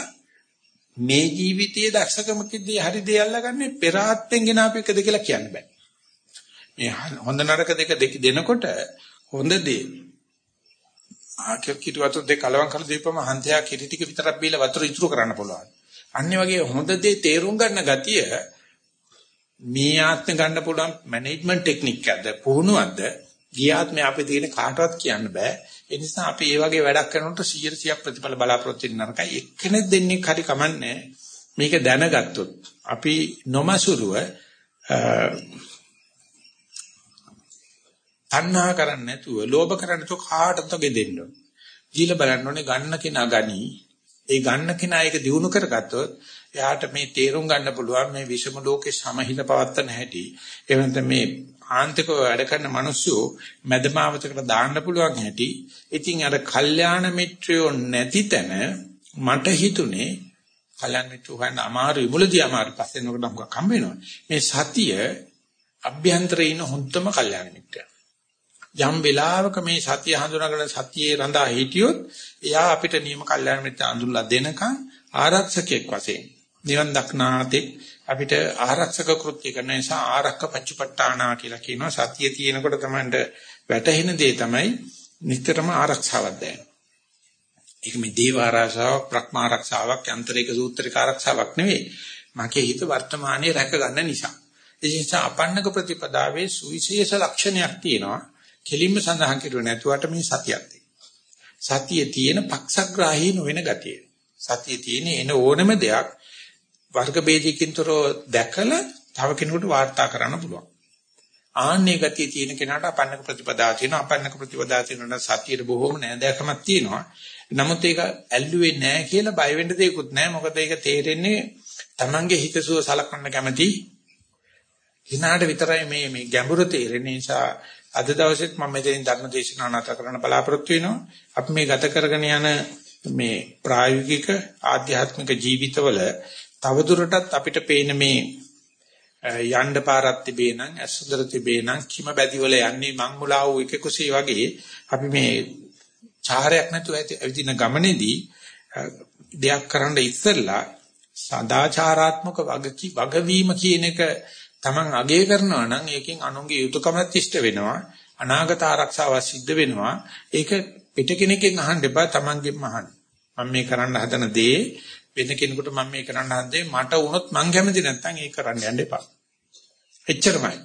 මේ ජීවිතයේ දක්ෂකමකදී හරි දේ අල්ලගන්නේ පෙර ආත්මෙන් ගෙන අප එකද කියලා කියන්න බෑ. මේ හොඳ නරක දෙක දෙනකොට හොඳ දේ ආකේ කිටු වතුර දෙක කලවම් කරලා දීපම හන්දයා කිරි ටික විතරක් බීලා වතුර ඉතුරු කරන්න පුළුවන්. අන්නේ වගේ හොඳ දේ තේරුම් ගන්න ගතිය මේ ආත්මෙ ගන්න පුළුවන් මැනේජ්මන්ට් ටෙක්නික් එකක්ද පුහුණුවක්ද? ගිය ආත්මේ අපි තියෙන කාටවත් කියන්න බෑ. ඒ නිසා අපි මේ වගේ වැඩක් කරනකොට 100 ප්‍රතිඵල බලාපොරොත්තු වෙන්න නරකයි. එක්කෙනෙක් දෙන්නේ හරි කමන්නේ. මේක දැනගත්තොත් අපි නොමසුරුව තණ්හා කරන්නේ නැතුව ලෝභ කරන්නේ නැතුව කාටද ගෙදෙන්න ඕන. ජීල බලන්න ඕනේ ගන්න කෙනා ගනි. ඒ ගන්න කෙනා ඒක දිනු කරගත්තොත් එයාට මේ තේරුම් ගන්න පුළුවන් මේ විෂම ලෝකේ සමහිත පවත්තන හැටි. ඒ වෙනත මේ ආන්තිකව වැඩ කරන මිනිස්සු මැදමාවතකට දාන්න පුළුවන් හැටි. ඉතින් අර කල්යාණ මිත්‍රයෝ නැති තැන මට හිතුනේ කල්යාණ මිත්‍රෝ ගන්න අමාරුයි මුලදී අමාරු පස්සේ නෝකට නම් කම් වෙනවා. මේ සතිය අභ්‍යන්තරේ ඉන්න හොඳම කල්යාණ මිත්‍රයා. යම් වෙලාවක මේ සතිය හඳුනාගෙන සතියේ රඳා හිටියොත් එයා අපිට නියම කල්යාණ මිත්‍ර අඳුල්ලා දෙනකන් ආරක්ෂකෙක් වශයෙන් නිවන් දක්නාතේ අපිට ආරක්ෂක කෘත්‍ය කරන නිසා ආරක්ක පච්චපට්ඨානා කියලා කියනවා සතිය තියෙනකොට තමයි වැටහෙන දේ තමයි නිතරම ආරක්ෂාවක් දෙන්නේ. ඒක මේ දේව ආරක්ෂාවක්, ප්‍රඥා ආරක්ෂාවක්, යන්ත්‍රික සූත්‍රික ආරක්ෂාවක් නෙවෙයි. මගේ හිත වර්තමානයේ රැක ගන්න නිසා. ඒ නිසා අපන්නක ප්‍රතිපදාවේ සුවිශේෂ ලක්ෂණයක් තියෙනවා. කෙලින්ම සඳහන් කරුවේ නැතුවට මේ සතියක් සතියේ තියෙන පක්ෂග්‍රාහී නොවන ගතිය. සතියේ තියෙන එන ඕනම දෙයක් වර්ග ભેදකින්තරෝ දැකලා තව කෙනෙකුට වාර්තා කරන්න පුළුවන්. ආන්නේ ගතිය තියෙන කෙනාට අපන්නක ප්‍රතිපදා තියෙනවා. අපන්නක ප්‍රතිපදා තියෙනවා සතියේ බොහෝම නෑදෑකමක් තියෙනවා. නමුත් ඒක ඇල්ලුවේ නෑ කියලා බය වෙන්න දෙයක්වත් නෑ. මොකද ඒක තේරෙන්නේ Tamange හිතසුව සලකන්න කැමති හිනාට විතරයි මේ මේ ගැඹුරු තේරෙන නිසා අද දවසෙත් මම මෙතනින් ධර්ම දේශනාව නැවත කරන්න බලාපොරොත්තු වෙනවා. අපි මේ ගත කරගෙන යන මේ ප්‍රායෝගික ආධ්‍යාත්මික ජීවිතවල තවදුරටත් අපිට පේන මේ යන්න පාරක් තිබේ නම් අසුදර තිබේ නම් කිම බැදිවල යන්නේ මං මුලා වූ එක කුසී වගේ අපි මේ චාරයක් නැතුව ඇවිදින ගමනේදී දෙයක් කරන්න ඉස්සෙල්ලා සදාචාරාත්මක වගවීම කියන එක Taman අගය කරනවා නම් ඒකෙන් අනුන්ගේ යුතුයකමත් ඉෂ්ට වෙනවා අනාගත ආරක්ෂාව සිද්ධ වෙනවා. ඒක පිට කෙනෙක්ගෙන් අහන්න එපා Tamanගෙන්ම අහන්න. මම මේ කරන්න හදන දේ වෙන කෙනෙකුට මම මේ කරන්න හදන්නේ මට වුණොත් මං කැමති නැත්නම් ඒක කරන්න යන්න එපා. එච්චරමයි.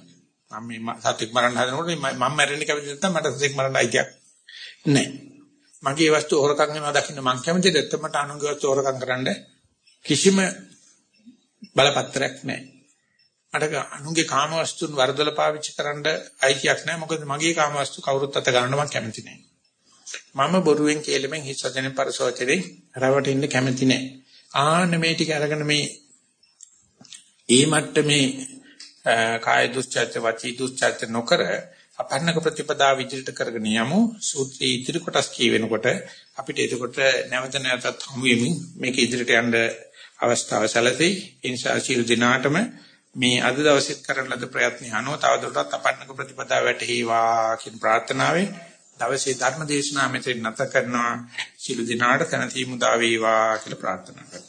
මම මේ සත්‍යක් මරන්න හදනකොට මම මැරෙන්න කැමති නැත්නම් මට සත්‍යක් මරන්න අයිතියක් නැහැ. මගේ වස්තු හොරකම් වෙනවා දකින්න මං කැමති නැත්නම් මට අනුන්ගේ වස්තු හොරකම් කරන්න කිසිම බලපත්‍රයක් නැහැ. මට අනුන්ගේ කාමවස්තුන් වරදොල පාවිච්චි කරන්න අයිතියක් නැහැ. මොකද මගේ කාමවස්තු කවුරුත් අත ගන්න මම කැමති නැහැ. මම බොරුවෙන් කේලෙමින් හිස් වචනෙන් පරසවචනෙන් රවටින්න කැමති නැහැ. ආන්න මේ ටික අරගෙන මේ ඒ මට්ටමේ කාය දුස්චර්ච වචී දුස්චර්ච නොකර අපන්නක ප්‍රතිපදා විදිහට කරගෙන යමු සූත්‍රයේ ඉදිරි කොටස් කියවෙනකොට අපිට එතකොට නැවත නැවතත් හමු වෙමින් මේක ඉදිරියට යන්න අවස්ථාව සැලසෙයි. ඒ නිසා සියලු දිනාටම මේ අද දවසෙත් කරන ලද ප්‍රයත්න අනුව තවදුරටත් අපන්නක ප්‍රතිපදාව වැටේවා කියන ප්‍රාර්ථනාවෙන් දවසේ ධර්ම දේශනාව මෙතන නැත කරනවා. සිළු දිනාට තනති මුදා වේවා කියලා ප්‍රාර්ථනා කරනවා.